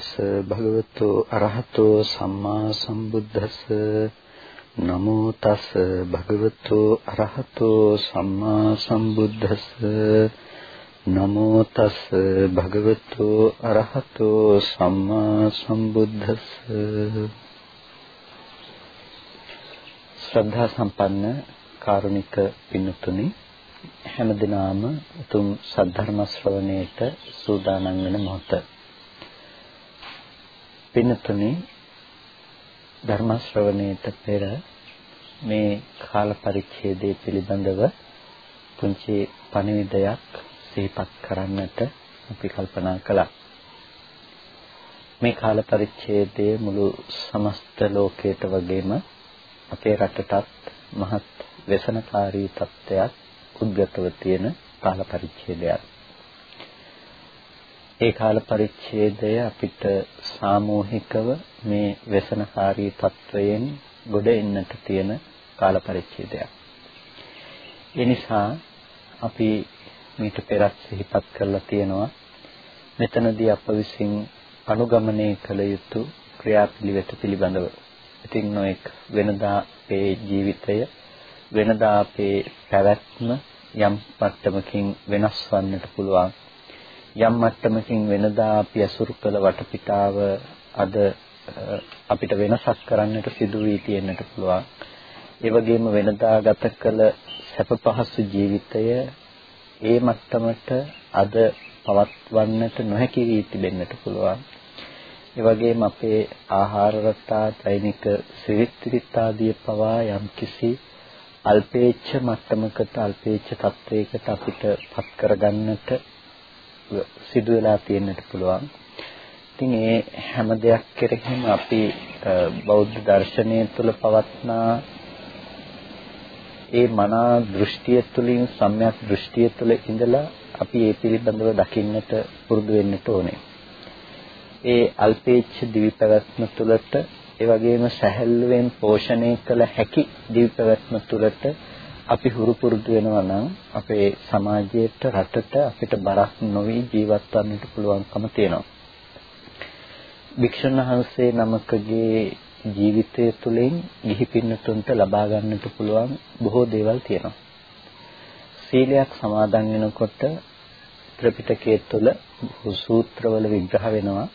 තස් භගවතු අරහතෝ සම්මා සම්බුද්දස්ස. නමෝ තස් භගවතු අරහතෝ සම්මා සම්බුද්දස්ස. නමෝ තස් භගවතු අරහතෝ සම්මා සම්බුද්දස්ස. ශ්‍රද්ධා සම්පන්න කාරුණික පින්තුනි හැමදිනාම උතුම් සද්ධර්ම ශ්‍රවණයට සූදානම් වෙන මොහොත පින්තුනේ ධර්ම ශ්‍රවණයට පෙර මේ කාල පරිච්ඡේදය පිළිබඳව පුංචි පණිවිඩයක් සිහිපත් කරන්නට අපි කල්පනා කළා. මේ කාල පරිච්ඡේදයේ මුළු සමස්ත ලෝකයට වගේම අපේ රටටත් මහත් වෙසනකාරී තත්ත්වයක් උද්ගතව තියෙන කාල පරිච්ඡේදයක්. ඒ කාල පරිච්ඡේදය අපිට සාමූහිකව මේ වසනකාරී තත්වයෙන් ගොඩ එන්නට තියෙන කාල පරිච්ඡේදයක්. ඒ නිසා අපි මීට පෙරත් සිහිපත් කරලා තියෙනවා මෙතනදී අප විසින් අනුගමනය කළ යුතු ක්‍රියාපිළිවෙත පිළිබඳව. ඉතින් නොඑක් වෙනදා අපේ ජීවිතය වෙනදා අපේ පැවැත්ම යම් මට්ටමකින් වෙනස් වන්නට පුළුවන්. යම් මට්ටමකින් වෙනදා අපි අසුරු කළ වටපිටාව අද අපිට වෙනසක් කරන්නට සිදු වී තියෙන්නට පුළුවන්. ඒ වගේම වෙනදා ගත කළ සැප පහසු ජීවිතය ඒ මට්ටමට අද පවත්වන්නට නොහැකි වී තිබෙන්නට පුළුවන්. ඒ වගේම අපේ ආහාර රටා දෛනික සිරිත් ආදී පවා යම්කිසි අල්පේච්ඡ මට්ටමකට අල්පේච්ඡ තත්වයකට අපිට පත් කරගන්නට සිදු වෙලා තියෙන්නට පුළුවන්. ඉතින් ඒ හැම දෙයක් කෙරෙහිම අපි බෞද්ධ දර්ශනය තුළ පවත්නා ඒ මනා දෘෂ්ටිය තුළින් සම්‍යක් දෘෂ්ටිය තුළ ඉඳලා අපි ඒ පිළිබඳව දකින්නට පුරුදු වෙන්නට ඕනේ. ඒ අල්පේච්ඡ දිවි පැවැත්ම තුළට ඒ වගේම සැහැල්ලුවෙන් පෝෂණය කළ හැකි දිවි පැවැත්ම තුළට අපි හුරු පුරුදු වෙනවා නම් අපේ සමාජයට රටට අපිට බරක් නොවි ජීවත් වන්නට පුළුවන්කම තියෙනවා. භික්ෂුන් වහන්සේ නමකගේ ජීවිතය තුළින් ගිහි පින්නතුන්ට ලබා ගන්නට පුළුවන් බොහෝ දේවල් තියෙනවා. සීලයක් සමාදන් වෙනකොට ත්‍රිපිටකයේ තුල සූත්‍රවල විග්‍රහ වෙනවා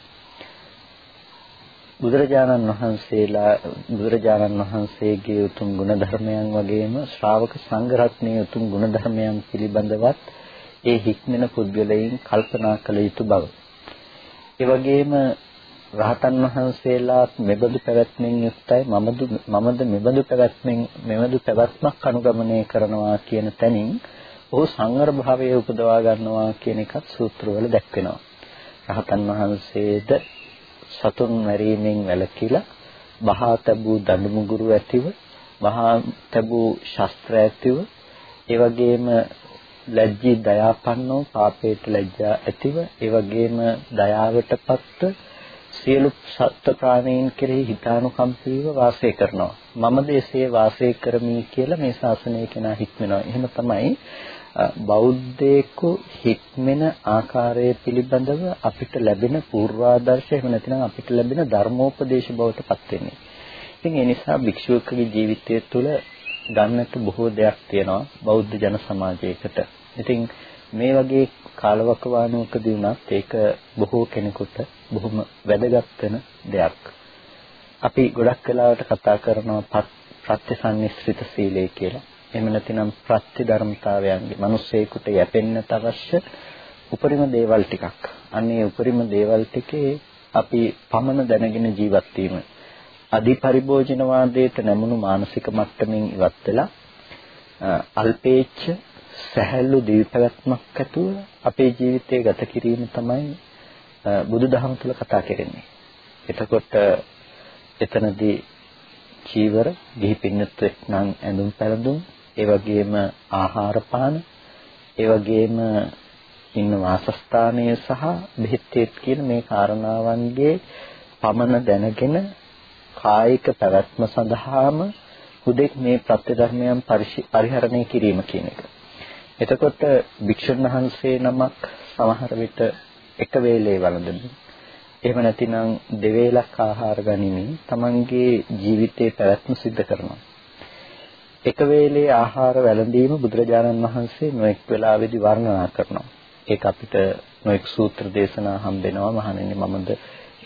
බුදුරජාණන් වහන්සේලා බුදුරජාණන් වහන්සේගේ උතුම් ගුණධර්මයන් වගේම ශ්‍රාවක සංඝ රත්නයේ උතුම් ගුණධර්මයන් පිළිබඳවත් ඒ හික්මෙන පුද්ගලයන් කල්පනා කළ යුතු බව. ඒ වගේම රහතන් වහන්සේලා මෙබඳු පැවැත්මෙන් යුක්තයි මමද මමද මෙබඳු පැවැත්මෙන් මෙබඳු පැවැත්මක් අනුගමනය කරනවා කියන තැනින් ඔහු සංවර භාවයේ උපදවා ගන්නවා කියන එකත් සූත්‍රවල දැක්වෙනවා. රහතන් වහන්සේද සතුන් මැරීමෙන් වැළකීලා බහා තබූ දඬුමුගුරු ඇතිව බහා තබූ ශස්ත්‍ර ඇතිව ඒ වගේම ලැජ්ජී දයාපන්නෝ පාපේට ලැජ්ජා ඇතිව ඒ වගේම දයාවටපත් සියලු සත්ත්ව ප්‍රාණීන් කෙරෙහි හිතානුකම්පීව වාසය කරනවා. මමද එසේ වාසය කරමි කියලා මේ ශාසනය කෙනා හික්මනවා. එහෙම තමයි බෞද්ධයෙකු හික්මෙන ආකාරය පිළිබඳව අපිට ලැබෙන පූර්වාදර්ශය එහෙම නැත්නම් අපිට ලැබෙන ධර්මෝපදේශ බවට පත් වෙන්නේ. ඉතින් ඒ නිසා භික්ෂුවකගේ ජීවිතය තුළ ගන්නට බොහෝ දෙයක් තියෙනවා බෞද්ධ ජන සමාජයකට. ඉතින් මේ වගේ කාලවකවානුවකදී වුණත් ඒක බොහෝ කෙනෙකුට බොහොම වැදගත් වෙන දෙයක්. අපි ගොඩක් වෙලාවට කතා කරනවා ප්‍රත්‍යසන්නිස්ත්‍රිත සීලය කියලා. එහෙම නැතිනම් ප්‍රත්‍ය ධර්මතාවයන්ගේ මිනිස්සෙකුට යැපෙන්නට අවශ්‍ය උපරිම දේවල් ටිකක්. අන්නේ උපරිම දේවල් ටිකේ අපි පමණ දැනගෙන ජීවත් වීම. අධිපරිභෝජනවාදයට නැමුණු මානසික මට්ටමින් ඉවත් වෙලා අල්පේච්ඡ සැහැල්ලු දීපවත්මක් ඇතුව අපේ ජීවිතය ගත කිරීම තමයි බුදුදහම තුළ කතා කරන්නේ. එතකොට එතනදී චීවර, ගිහි පින්නත්ෙක් නම් ඇඳුම් පැළඳුම්, ඒ වගේම ආහාර පාන, ඒ වගේම ඉන්න වාසස්ථානය සහ බෙහෙත් කියන මේ කාරණාවන්ගේ පමණ දැනගෙන කායික පැවැත්ම සඳහාම හුදෙක් මේ ප්‍රත්‍යධර්මයන් පරිහරණය කිරීම කියන එක. එතකොට භික්ෂුන් වහන්සේ නමක් සමහර විට එක වේලේ වළඳමින් එහෙම නැතිනම් දෙවේලක් ආහාර ගනිමින් තමන්ගේ ජීවිතේ පැවැත්ම සිද්ධ කරනවා. එක වේලේ ආහාර වැළඳීම බුදුරජාණන් වහන්සේ නොඑක් වෙලාවෙදි වර්ණනා කරනවා. ඒක අපිට නොඑක් සූත්‍ර දේශනා හම්බෙනවා මහණෙනි මමද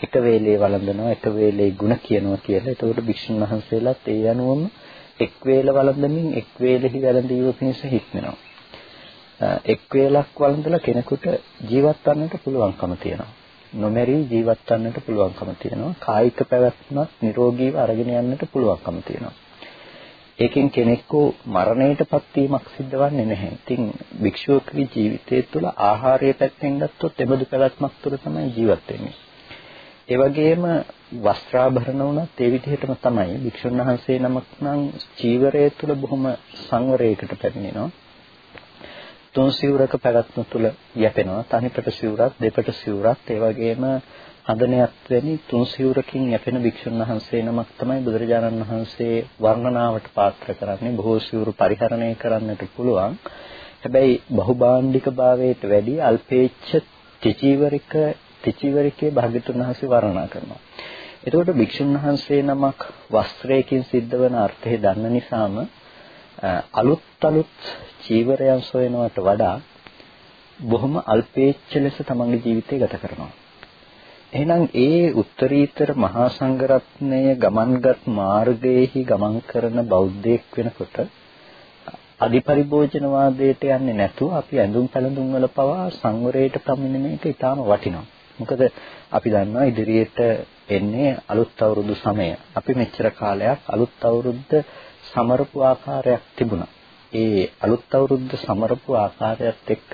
එක වේලේ වළඳනවා එක වේලේ ಗುಣ කියනවා කියලා. එතකොට භික්ෂුන් වහන්සේලාත් ඒ අනුවම එක් වේල වළඳමින් එක් වේලෙහි වැළඳීම පිණිස හික්මනවා. එක් වේලක් වළඳලා කෙනෙකුට ජීවත් වන්නට පුළුවන්කම තියෙනවා. නොමැරී ජීවත් වන්නට පුළුවන්කම තියෙනවා. කායික පැවැත්මත් නිරෝගීව අරගෙන යන්නට පුළුවන්කම තියෙනවා. ඒකෙන් කෙනෙකු මරණයටපත් වීමක් සිද්ධ වෙන්නේ නැහැ. ඉතින් භික්ෂුවකගේ ජීවිතය තුළ ආහාරය පැත්තෙන් ගත්තොත් එබඳු පැවැත්මක් තුළ තමයි ජීවත් වෙන්නේ. ඒ වගේම වස්ත්‍රාභරණ වුණත් ඒ විදිහටම තමයි භික්ෂුන් වහන්සේ නමක් නම් චීවරය තුළ බොහොම සංවරයකට පැමිණෙනවා. තුන් සිවුරක පැවැත්ම තුළ යැපෙනවා. තනිපට සිවුරක්, දෙපට සිවුරක්, ඒ වගේම හදනයත් වැනි තුන් සිවුරකින් යැපෙන භික්ෂුන් වහන්සේ නමක් තමයි බුදුරජාණන් වහන්සේ වර්ණනාවට පාත්‍ර කරන්නේ. බොහෝ සිවුරු පරිහරණය කරන්නට පුළුවන්. හැබැයි බහුභාණ්ඩික භාවයට වැඩි අල්පේච්ඡ ත්‍රිචීවරික ත්‍රිචීවරිකේ භාග්‍යතුන් වහන්සේ වර්ණනා කරනවා. එතකොට භික්ෂුන් වහන්සේ නමක් වස්ත්‍රයකින් සිද්ධ වන අර්ථය දන්න නිසාම අලුත් අලුත් චීවරයන් සොයනවට වඩා බොහොම අල්පේච්ඡ ලෙස තමන්ගේ ජීවිතය ගත කරනවා. එහෙනම් ඒ උත්තරීතර මහා සංඝරත්නය ගමන්ගත් මාර්ගයේහි ගමන් කරන බෞද්ධයෙක් වෙනකොට අධිපරිභෝජනවාදයට යන්නේ නැතුව අපි ඇඳුම් පැළඳුම් වල පවා සංවරයට පමිනෙන එක ඊටාම වටිනවා. මොකද අපි දන්නවා ඉදිරියට එන්නේ අලුත් අවුරුදු සමය. අපි මෙච්චර කාලයක් අලුත් අවුරුද්ද සමරපු ආකාරයක් තිබුණා. ඒ අලුත් අවුරුද්ද සමරපු ආකාරයත් එක්ක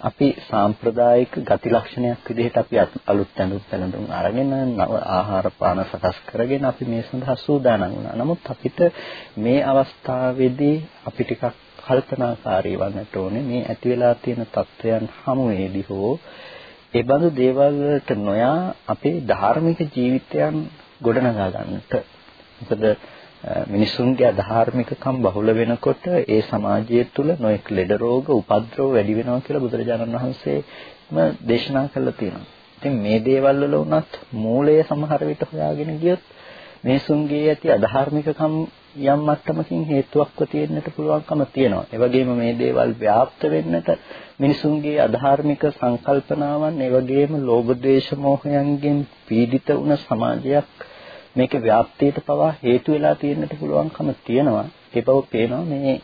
අපි සාම්ප්‍රදායික ගති ලක්ෂණයක් විදිහට අපි අලුත් ඇඳුම් පැළඳුම් අරගෙන නව ආහාර පාන සකස් කරගෙන අපි මේ සඳහා සූදානම් වුණා. නමුත් අපිට මේ අවස්ථාවේදී අපි ටිකක් කල්පනාකාරී වන්නට ඕනේ මේ ඇති වෙලා තියෙන තත්වයන් හමුවේදී හෝ ඒ බඳු දේවල් වලට නොයා අපේ ධාර්මික ජීවිතයන් ගොඩනගා ගන්නට. මොකද මිනිසුන්ගේ අධාර්මිකකම් බහුල වෙනකොට ඒ සමාජය තුළ නොඑක් ලෙඩ රෝග උපද්‍රව වැඩි වෙනවා කියලා බුදුරජාණන් වහන්සේම දේශනා කළා තියෙනවා. ඉතින් මේ දේවල් වල උනත් මූලය සමහර විට හොයාගෙන ගියොත් මිනිසුන්ගේ ඇති අධාර්මිකකම් යම් මට්ටමකින් හේතුවක්ව තියෙන්නට පුළුවන්කම තියෙනවා. ඒ වගේම මේ දේවල් ව්‍යාප්ත වෙන්නට මිනිසුන්ගේ අධාර්මික සංකල්පනාවන් ඒ වගේම ලෝභ ද්වේෂ මෝහයන්ගෙන් පීඩිත වුණ සමාජයක් මේක ව්‍යාප්තියට පවා හේතු වෙලා තියෙන්නට පුළුවන්කම තියෙනවා. ඒ බව පේනවා මේ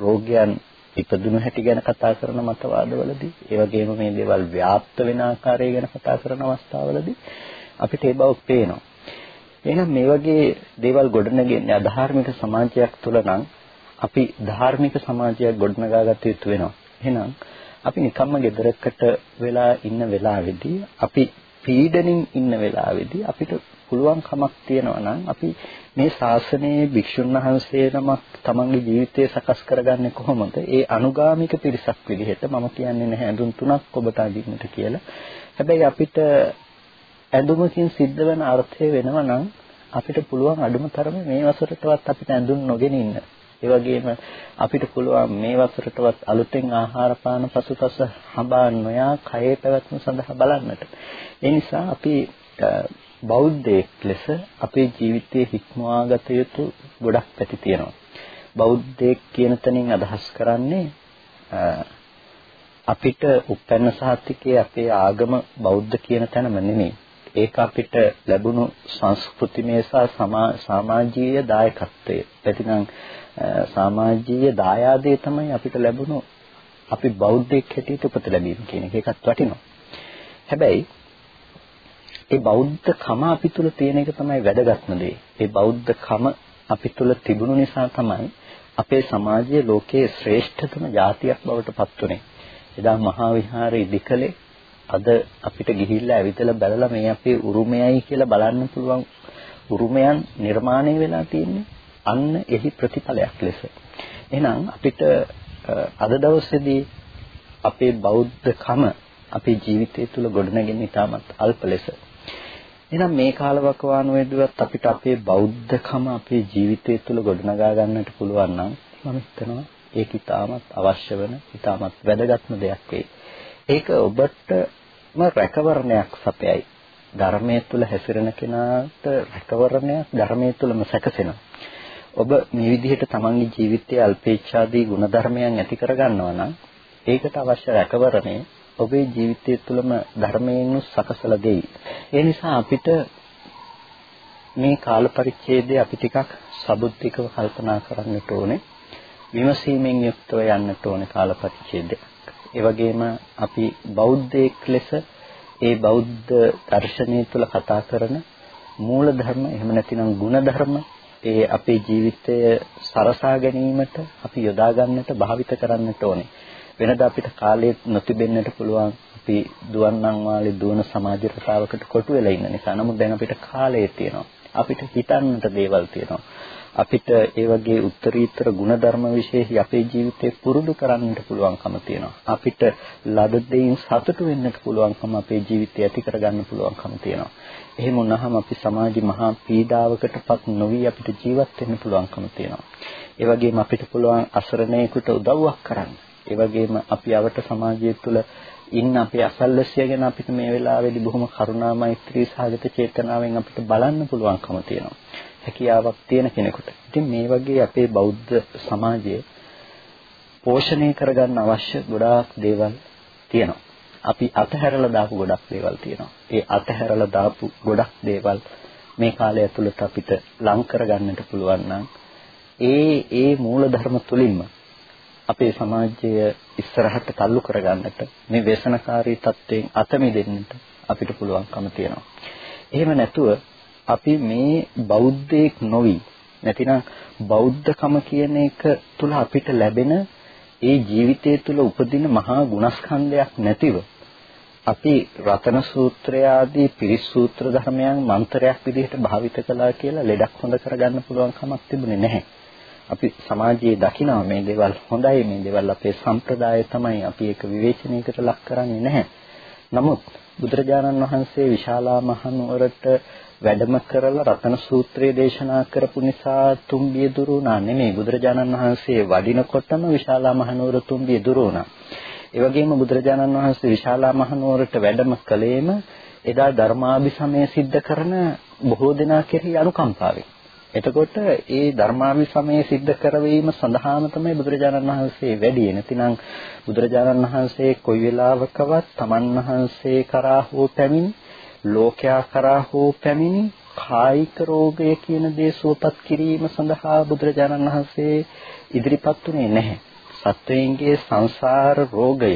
රෝගයන් ඉපදුණු හැටි ගැන කතා කරන මතවාදවලදී, ඒ වගේම මේ දේවල් ව්‍යාප්ත වෙන ආකාරය ගැන කතා කරන අවස්ථාවලදී අපිට ඒ බව පේනවා. එහෙනම් මේ වගේ දේවල් ගොඩනගන්නේ අධාර්මික සමාජයක් තුළ නම් අපි ධාර්මික සමාජයක් ගොඩනගා ගත යුතු වෙනවා. එහෙනම් අපි නිකම්ම ගෙදරකට වෙලා ඉන්න වෙලාවේදී අපි පීඩනින් ඉන්න වෙලාවේදී අපිට පුළුවන් කමක් තියෙනවා නම් අපි මේ ශාසනයේ භික්ෂුන් වහන්සේ නමක් තමන්ගේ ජීවිතය සකස් කරගන්නේ කොහොමද? ඒ අනුගාමික පිරිසක් විදිහට මම කියන්නේ නැහැ ඇඳුම් තුනක් ඔබට අඳින්නට කියලා. හැබැයි අපිට ඇඳුමකින් සිද්ධ වෙන අර්ථය වෙනවා නම් අපිට පුළුවන් අඩුම තරමේ මේ වසරටවත් අපිට ඇඳුම් නොගෙන ඉන්න. ඒ වගේම අපිට පුළුවන් මේ වසරටවත් අලුතෙන් ආහාර පාන පසුපස හඹා නොයා කයේ පැවැත්ම සඳහා බලන්නට. ඒ නිසා අපි බෞද්ධයෙක් ලෙස අපේ ජීවිතයේ හික්මවා ගත යුතු ගොඩක් පැති තියෙනවා. බෞද්ධයෙක් කියන තැනින් අදහස් කරන්නේ අපිට උපැන්න සහතිකයේ අපේ ආගම බෞද්ධ කියන තැනම නෙමෙයි. ඒක අපිට ලැබුණු සංස්කෘතිමය සහ සමාජීය දායකත්වය. එතිනම් සමාජීය දායාදේ තමයි අපිට ලැබුණු අපි බෞද්ධයෙක් හැටියට උපත ලැබීම කියන එක. ඒකත් වටිනවා. හැබැයි ඒ බෞද්ධකම අපි තුල තියෙන එක තමයි වැදගත්ම දේ. ඒ බෞද්ධකම අපි තුල තිබුණු නිසා තමයි අපේ සමාජයේ ලෝකයේ ශ්‍රේෂ්ඨතම ජාතියක් බවට පත් වුනේ. එදා මහා විහාරය ඉදිකලේ අද අපිට ගිහිල්ලා ඇවිදලා බලලා මේ අපේ උරුමයයි කියලා බලන්න පුළුවන් උරුමයන් නිර්මාණය වෙලා තියෙන්නේ අන්න එහි ප්‍රතිඵලයක් ලෙස. එහෙනම් අපිට අද දවසේදී අපේ බෞද්ධකම අපේ ජීවිතය තුළ ගොඩනගෙන ඉතාමත් අල්ප ලෙස එහෙනම් මේ කාලවකවානුවේදීවත් අපිට අපේ බෞද්ධකම අපේ ජීවිතය තුළ ගොඩනගා ගන්නට පුළුවන් නම් මම හිතනවා ඒක ඉතාමත් අවශ්‍ය වෙන ඉතාමත් වැදගත්ම දෙයක් වෙයි. ඒක ඔබටම රැකවරණයක් සපයයි. ධර්මයේ තුල හැසිරෙන කෙනාට රැකවරණයක් ධර්මයේ තුලම සැකසෙනවා. ඔබ මේ විදිහට තමන්ගේ ජීවිතයේ අල්පේච්ඡාදී ගුණධර්මයන් ඇති කරගන්නවා නම් ඒකට අවශ්‍ය රැකවරණය ඔබේ ජීවිතය තුළම ධර්මයෙන් සකසලා දෙයි. ඒ නිසා අපිට මේ කාල පරිච්ඡේදය අපි ටිකක් සබුද්ධිකව කල්පනා කරන්නට ඕනේ. විමසීමෙන් යුක්තව යන්නට ඕනේ කාල පරිච්ඡේදයක්. ඒ වගේම අපි බෞද්ධයෙක් ලෙස ඒ බෞද්ධ දර්ශනය තුළ කතා කරන මූල ධර්ම එහෙම නැතිනම් ගුණ ධර්ම ඒ අපේ ජීවිතය සරසා ගැනීමට අපි යොදා ගන්නට භාවිත කරන්නට ඕනේ. වෙනදා අපිට කාලය නොතිබෙන්නට පුළුවන් අපි දුවන්නම් වාලේ දුවන සමාජ රටාවකට කොටු වෙලා ඉන්න නිසා. නමුත් දැන් අපිට කාලය තියෙනවා. අපිට හිතන්නට දේවල් තියෙනවා. අපිට ඒ වගේ උත්තරීතර ಗುಣධර්ම විශේෂ අපේ ජීවිතේ පුරුදු කරන්නට පුළුවන්කම තියෙනවා. අපිට ලද දෙයින් සතුටු වෙන්නට පුළුවන්කම අපේ ජීවිතය ඇති කරගන්න පුළුවන්කම තියෙනවා. එහෙම වුණාම අපි සමාජي මහා පීඩාවකටපත් නොවි අපිට ජීවත් වෙන්න පුළුවන්කම තියෙනවා. ඒ වගේම අපිට පුළුවන් අසරණයෙකුට උදව්වක් කරන්න. ඒ වගේම අපි අවට සමාජය තුළ ඉන්න අපේ අසල්වැසිය ගැන අපිට මේ වෙලාවේදී බොහොම කරුණා මෛත්‍රී සහගත චේතනාවෙන් අපිට බලන්න පුළුවන්කම තියෙනවා. හැකියාවක් තියෙන කෙනෙකුට. ඉතින් මේ වගේ අපේ බෞද්ධ සමාජයේ පෝෂණය කරගන්න අවශ්‍ය ගොඩාක් දේවල් තියෙනවා. අපි අතහැරලා දාපු ගොඩක් දේවල් තියෙනවා. ඒ අතහැරලා දාපු ගොඩක් දේවල් මේ කාලය ඇතුළත අපිට ලං කරගන්නට පුළුවන් නම් ඒ ඒ මූල ධර්ම තුලින්ම අපේ සමාජය ඉස්සරහට තල්ලු කරගන්නට මේ ව්‍යසනකාරී තත්ත්වයෙන් අත මිදෙන්නට අපිට පුළුවන්කම තියෙනවා. එහෙම නැතුව අපි මේ බෞද්ධයෙක් නොවි නැතිනම් බෞද්ධකම කියන එක තුල අපිට ලැබෙන ඒ ජීවිතය තුල උපදින මහා ගුණස්කන්ධයක් නැතිව අපි රතන සූත්‍රය ආදී පිරිස් සූත්‍ර ධර්මයන් මන්ත්‍රයක් විදිහට භාවිත කළා කියලා ලෙඩක් හොඳ කරගන්න පුළුවන් කමක් තිබුණේ නැහැ. අපි සමාජයේ දකිනවා මේ දේවල් හොඳයි මේ දේවල් අපේ සම්ප්‍රදාය තමයි අපි ඒක විවේචනයකට ලක් කරන්නේ නැහැ. නමුත් බුදුරජාණන් වහන්සේ විශාලා මහනුවරට වැඩම කරලා රතන සූත්‍රය දේශනා කරපු නිසා තුම්බිය දුරු වුණා නෙමෙයි බුදුරජාණන් වහන්සේ වඩිනකොටම විශාලා මහනුවර තුම්බිය දුරු වුණා. ඒ වගේම බුදුරජාණන් වහන්සේ විශාලා මහනුවරට වැඩම කළේම එදා ධර්මාභිසමය සිද්ධ කරන බොහෝ දෙනා කෙරෙහි අනුකම්පාවෙන්. එතකොට ඒ ධර්මාභිසමය සිද්ධ කරවීම සඳහාම තමයි බුදුරජාණන් වහන්සේ වැඩි. නැතිනම් බුදුරජාණන් වහන්සේ කොයි වෙලාවකවත් තමන් වහන්සේ කරා හෝ පැමිණි ලෝකයා කරා හෝ පැමිණි කායික රෝගය කියන දේ සුවපත් කිරීම සඳහා බුදුරජාණන් වහන්සේ ඉදිරිපත් උනේ නැහැ. සත්වයන්ගේ සංසාර රෝගය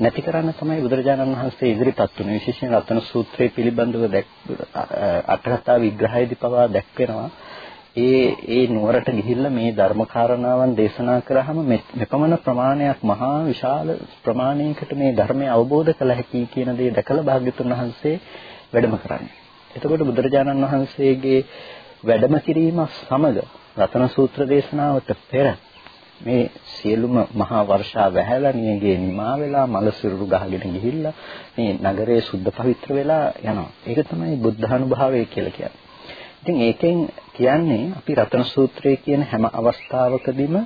නැති කරන්න තමයි බුදුරජාණන් වහන්සේ ඉදිරිපත් වුනේ. විශේෂයෙන් රතන සූත්‍රයේ පිළිබඳව දැක් අටකථා විග්‍රහයේදී පවා දැක්වෙනවා. ඒ ඒ නුවරට ගිහිල්ලා මේ ධර්මකාරණාවන් දේශනා කරාම මෙපමණ ප්‍රමාණයක් මහා විශාල ප්‍රමාණයකට මේ ධර්මය අවබෝධ කළ හැකි කියන දේ දැකලා භාග්‍යතුන් වහන්සේ වැඩම කරන්නේ. එතකොට බුදුරජාණන් වහන්සේගේ වැඩම කිරීම සමග රතන සූත්‍ර දේශනාවට පෙර මේ සියලුම මහා වර්ෂා වැහැලා නියගේ නිමා වෙලා මල සිරුරු ගහගෙන ගිහිල්ලා මේ නගරය සුද්ධ පවිත්‍ර වෙලා යනවා. ඒක තමයි බුද්ධානුභාවය කියලා කියන්නේ. ඉතින් ඒකෙන් කියන්නේ අපි රතන සූත්‍රයේ කියන හැම අවස්ථාවකදීම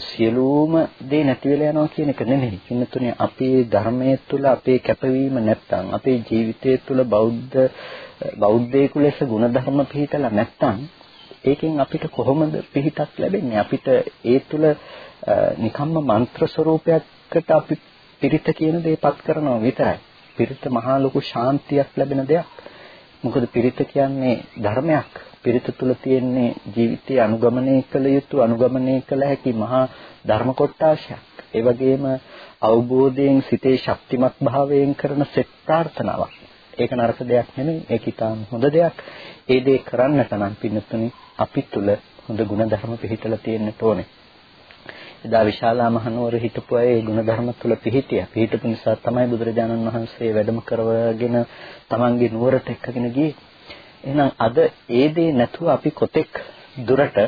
සියලුම දේ නැති වෙලා යනවා කියන එක නෙමෙයි. කින්නතුනේ අපේ ධර්මයේ තුල අපේ කැපවීම නැත්තම් අපේ ජීවිතයේ තුල බෞද්ධ බෞද්ධයෙකු ලෙස ಗುಣධර්ම පිළිතලා නැත්තම් ඒකෙන් අපිට කොහොමද පිහිටක් ලැබෙන්නේ? අපිට ඒ තුල නිකම්ම මන්ත්‍ර ස්වરૂපයකට අපි පිරිත කියන දේපත් කරනවා විතරයි. පිරිත මහා ලොකු ශාන්තියක් ලැබෙන දෙයක්. මොකද පිරිත කියන්නේ ධර්මයක්. පිරිත තුල තියෙන්නේ ජීවිතය අනුගමනය කළ යුතු අනුගමනය කළ හැකි මහා ධර්ම කොටාශයක්. ඒ වගේම අවබෝධයෙන් සිතේ ශක්තිමත් භාවයෙන් කරන සෙත් ප්‍රාර්ථනාවක්. ඒක නරක දෙයක් නෙමෙයි. ඒක ඊටාම හොඳ දෙයක්. ඒ දේ කරන්නට නම් පින්නතුනි අපි තුල හොඳ ගුණ ධර්ම පිහිටලා තියෙන්න ඕනේ. එදා විශාලා මහනුවර හිටපු අය ඒ ගුණධර්ම තුල පිහිටියා. පිහිටපු නිසා තමයි බුදුරජාණන් වහන්සේ වැඩම කරවගෙන තමන්ගේ නුවරට එක්කගෙන ගියේ. එහෙනම් අද ඒ දේ නැතුව අපි කොතෙක් දුරට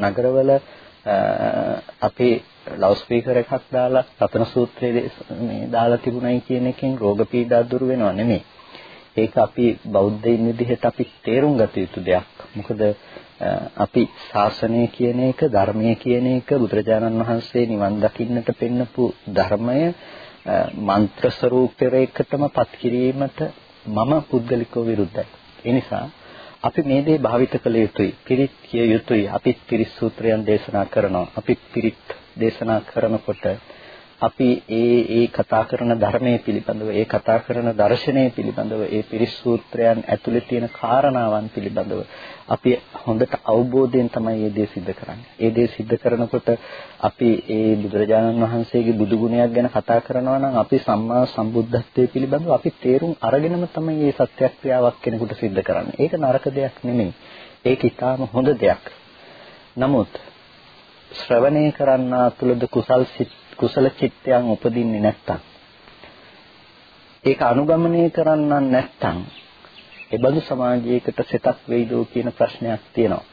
නගරවල අපේ ලවුඩ් ස්පීකර් එකක් දාලා රතන සූත්‍රයේ මේ දාලා තිබුණයි කියන එකෙන් රෝග පීඩා දුරු වෙනව නෙමෙයි. ඒක අපි බෞද්ධයින් විදිහට අපි තේරුම් ගත යුතු දෙයක්. මොකද අපි ශාසනය කියන එක ධර්මය කියන එක බුදුරජාණන් වහන්සේ නිවන් දකින්නට පෙන්නපු ධර්මය මන්ත්‍ර ස්වરૂපයකටම පත් කිරීමට මම පුද්ගලිකව විරුද්ධයි. ඒ නිසා අපි මේ දේ භාවිත කළ යුතුයි. පිරිත් කිය යුතුයි. අපි පිරිත් සූත්‍රයන් දේශනා කරනවා. අපි පිරිත් දේශනා කරනකොට අපි ඒ ඒ කතා කරන ධර්මයේ පිළිබඳව ඒ කතා කරන දර්ශනයේ පිළිබඳව ඒ පිරිසූත්‍රයන් ඇතුලේ තියෙන කාරණාවන් පිළිබඳව අපි හොඳට අවබෝධයෙන් තමයි මේ දේ සිද්ධ කරන්නේ. ඒ දේ සිද්ධ කරනකොට අපි ඒ බුදුරජාණන් වහන්සේගේ බුදු ගුණයක් ගැන කතා කරනවා නම් අපි සම්මා සම්බුද්ධත්වයේ පිළිබඳව අපි තේරුම් අරගෙනම තමයි මේ සත්‍යක්‍රියාවක් කෙනෙකුට සිද්ධ කරන්නේ. ඒක නරක දෙයක් නෙමෙයි. ඒක ඊටාම හොඳ දෙයක්. නමුත් ශ්‍රවණය කරන්නා තුළද කුසල් සිත් කුසල චිත්තයන් උපදින්නේ නැත්තම් ඒක අනුගමනය කරන්නන් නැත්තම් ඒ බඳු සමාජයකට සිතක් වෙයිදෝ කියන ප්‍රශ්නයක් තියෙනවා.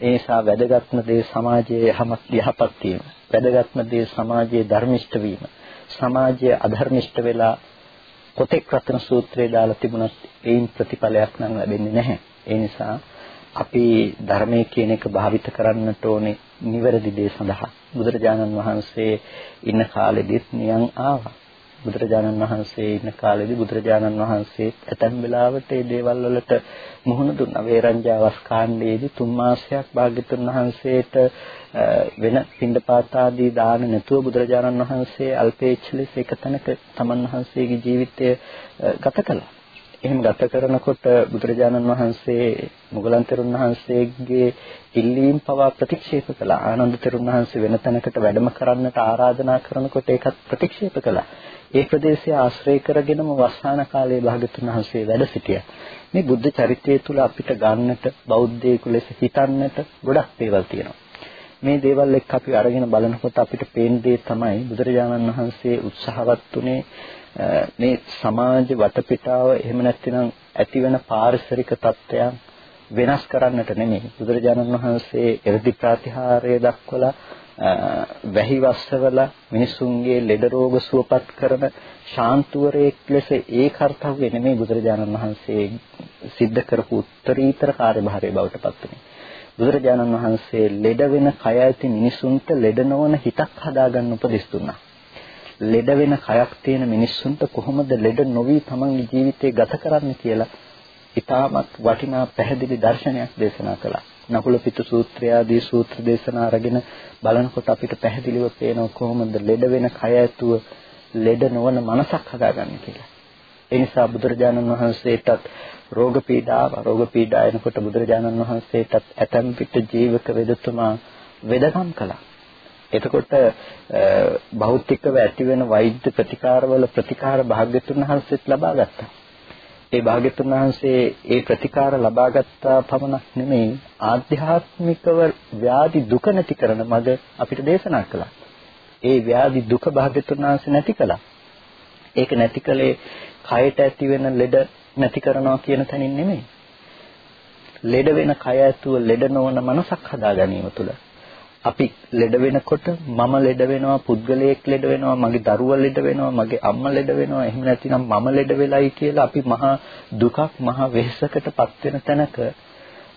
ඒ නිසා වැදගත්ම දේ සමාජයේ යහමත් යහපත් වීම. වැදගත්ම දේ සමාජයේ ධර්මිෂ්ඨ වීම. සමාජයේ අධර්මිෂ්ඨ වෙලා කොතෙක් රත්න සූත්‍රයේ දාලා තිබුණත් ඒයින් ප්‍රතිඵලයක් නම් ලැබෙන්නේ නැහැ. ඒ නිසා අපි ධර්මයේ කියන එක භාවිත කරන්නට ඕනේ නිවැරදි දේ සඳහා. බුදුරජාණන් වහන්සේ ඉන්න කාලෙදිත් නියං ආවා. බුදුරජාණන් වහන්සේ ඉන්න කාලෙදි බුදුරජාණන් වහන්සේ ඇතැම් වෙලාවට මේ දේවල් වලට මුහුණ දුන්නා. වේරංජාවස් කාණ්ඩයේදී තුන් මාසයක් භාග්‍යතුන් වහන්සේට වෙන පින්ඩපාත ආදී දාන නැතුව බුදුරජාණන් වහන්සේ අල්පේච්ඡ ලෙස එක තැනක තමන් වහන්සේගේ ජීවිතය ගත කළා. එහෙම ගත කරනකොට බුදුරජාණන් වහන්සේ මුගලන් තෙරුන් වහන්සේගේ ඉල්ලීම් පවා ප්‍රතික්ෂේප කළා. ආනන්ද තෙරුන් වහන්සේ වෙන තැනකට වැඩම කරන්නට ආරාධනා කරනකොට ඒකත් ප්‍රතික්ෂේප කළා. ඒ ප්‍රදේශය ආශ්‍රය කරගෙනම වස්සාන කාලයේ භාගතුන් වහන්සේ වැඩ සිටියා. මේ බුද්ධ චරිතය තුළ අපිට ගන්නට බෞද්ධයෙකු ලෙස හිතන්නට ගොඩක් දේවල් තියෙනවා. මේ දේවල් එක්ක අපි අරගෙන බලනකොට අපිට පේන දේ තමයි බුදුරජාණන් වහන්සේ උත්සාහවත් උනේ මේ සමාජ වටපිටාව එහෙම නැත්නම් ඇතිවෙන පාරිසරික තත්ත්වයන් වෙනස් කරන්නට නෙමෙයි බුදුරජාණන් වහන්සේ එර්ධි ප්‍රතිහාරය දක්වලා වැහි වස්සවල මිනිසුන්ගේ ලෙඩ රෝග සුවපත් කරන ශාන්තුවරයෙක් ලෙස ඒ කාර්යය නෙමෙයි බුදුරජාණන් වහන්සේ සිද්ධ කරපු උත්තරීතර කාර්යභාරය බවට පත් වෙන්නේ. බුදුරජාණන් වහන්සේ ලෙඩ වෙන කය ඇති මිනිසුන්ට ලෙඩ නොවන හිතක් හදාගන්න උපදෙස් දුන්නා. ලෙඩ වෙන කයක් තියෙන මිනිස්සුන්ට කොහොමද ලෙඩ නොවි තමන්ගේ ජීවිතය ගත කරන්න කියලා ඉතාමත් වටිනා පැහැදිලි දර්ශනයක් දේශනා කළා. නකුල පිටු සූත්‍රය ආදී සූත්‍ර දේශනා අරගෙන බලනකොට අපිට පැහැදිලිව පේනවා කොහොමද ලෙඩ වෙන කය ඇතුව ලෙඩ නොවන මනසක් හදාගන්න කියලා. ඒ නිසා බුදුරජාණන් වහන්සේටත් රෝග පීඩාව රෝග පීඩා එනකොට බුදුරජාණන් වහන්සේටත් ඇතම් පිට ජීවක වෙදතුමා වෙදකම් කළා. එතකොට භෞතිකව ඇතිවෙන වෛද්‍ය ප්‍රතිකාරවල ප්‍රතිකාර භාග්‍යතුන් වහන්සේත් ලබා ගත්තා. ඒ භාග්‍යතුන් වහන්සේ ඒ ප්‍රතිකාර ලබා ගත්තා පමණක් නෙමෙයි ආධ්‍යාත්මිකව ව්‍යාධි දුක නැති කරන මඟ අපිට දේශනා කළා. ඒ ව්‍යාධි දුක භාග්‍යතුන් වහන්සේ නැති කළා. ඒක නැති කලේ කයට ඇති වෙන ලෙඩ නැති කරනවා කියන තැනින් නෙමෙයි. ලෙඩ වෙන කය ඇතුව ලෙඩ නොවන මනසක් හදා ගැනීම තුළ අපි ලෙඩ වෙනකොට මම ලෙඩ වෙනවා පුද්ගලයෙක් ලෙඩ වෙනවා මගේ දරුවා ලෙඩ වෙනවා මගේ අම්මා ලෙඩ වෙනවා එහෙම නැතිනම් මම ලෙඩ වෙලයි කියලා අපි මහා දුකක් මහා වෙහෙසකටපත් වෙන තැනක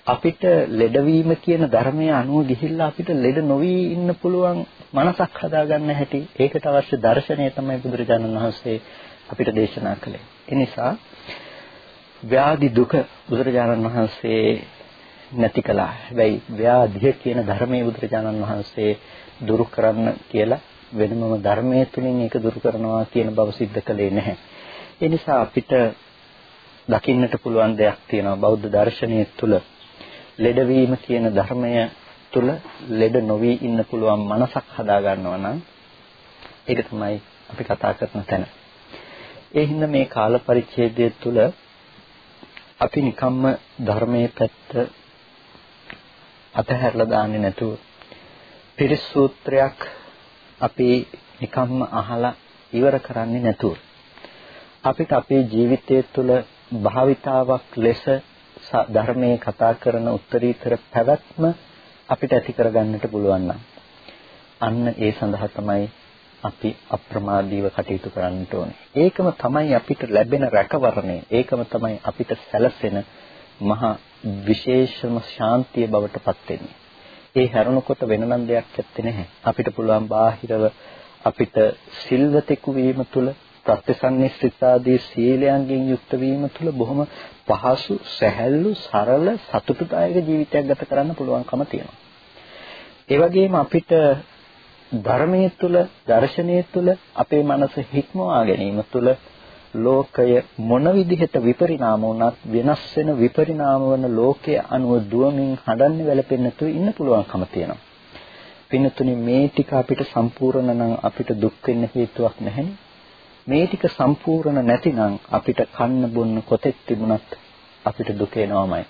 අපිට ලෙඩවීම කියන ධර්මයේ අනුව ගිහිල්ලා අපිට ලෙඩ නොවි ඉන්න පුළුවන් මනසක් හදාගන්න හැටි ඒකට අවශ්‍ය දර්ශනය තමයි බුදුරජාණන් වහන්සේ අපිට දේශනා කළේ. ඒ නිසා ව්‍යාධි දුක බුදුරජාණන් වහන්සේ නැති කළා. හැබැයි ව්‍යාධිය කියන ධර්මයේ බුදුරජාණන් වහන්සේ දුරු කරන්න කියලා වෙනමම ධර්මයේ තුලින් ඒක දුරු කරනවා කියන බව सिद्ध කළේ නැහැ. ඒ නිසා අපිට දකින්නට පුළුවන් දෙයක් තියෙනවා බෞද්ධ දර්ශනයේ තුල ලෙඩවීම කියන ධර්මය තුල ලෙඩ නොවි ඉන්න පුළුවන් මනසක් හදා ගන්නවා නම් ඒක තමයි අපි කතා කරන තැන. ඒ හින්දා මේ කාල පරිච්ඡේදය තුල අපි නිකම්ම ධර්මයේ පැත්ත අතහැරලා දාන්නේ නැතුව පිරිස් සූත්‍රයක් අපි නිකම්ම අහලා ඉවර කරන්නේ නැතුව අපිට අපේ ජීවිතය තුළ භාවිතාවක් ලෙස ධර්මයේ කතා කරන උත්තරීතර පැවැත්ම අපිට ඇති කරගන්නට පුළුවන් අන්න ඒ සඳහා තමයි අපි අප්‍රමාදීව කටයුතු කරන්නට ඕනේ. ඒකම තමයි අපිට ලැබෙන රැකවරණය. ඒකම තමයි අපිට සැලසෙන මහා විශේෂම ශාන්තිය බවට පත් වෙන්නේ. ඒ හැරුණකොට වෙනනම් දෙයක් ඇත්තේ නැහැ. අපිට පුළුවන් බාහිරව අපිට සිල්වතෙකු වීම තුළ ප්‍රත්‍යසන්නිස්සිතාදී සීලයන්ගෙන් යුක්ත වීම තුළ බොහොම පහසු, සැහැල්ලු, සරල, සතුටුදායක ජීවිතයක් ගත කරන්න පුළුවන්කම තියෙනවා. ඒ වගේම අපිට ධර්මයේ තුල, දර්ශනයේ තුල අපේ මනස හික්මවා ගැනීම තුල ලෝකය මොන විදිහට විපරිණාම වුණත් වෙනස් වෙන විපරිණාම වන ලෝකයේ අනුව දුවමින් හඬන්නේ වැළපෙන්නේ නැතුව ඉන්න පුළුවන්කම තියෙනවා. පින්නතුනි මේ ටික අපිට සම්පූර්ණ නම් අපිට දුක් වෙන්න හේතුවක් නැහැනේ. මේ ටික සම්පූර්ණ නැතිනම් අපිට කන්න බොන්න කොතෙක් තිබුණත් අපිට දුක එනවමයි.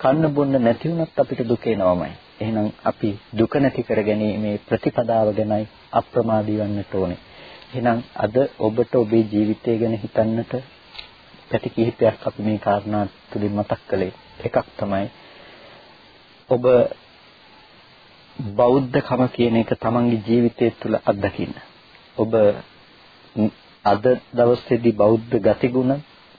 කන්න බොන්න නැති වුණත් අපිට දුක එනවමයි. එහෙනම් අපි දුක නැති කරගැනීමේ ප්‍රතිපදාව ගැනයි අප්‍රමාදී වන්නට ඕනේ. එහෙනම් අද ඔබට ඔබේ ජීවිතය ගැන හිතන්නට පැති කිහිපයක් අපි මේ කාරණා තුලින් මතක් කළේ. එකක් තමයි ඔබ බෞද්ධකම කියන එක තමන්ගේ ජීවිතය තුළ අත්දකින්න. ඔබ අද දවසේදී බෞද්ධ ගතිගුණ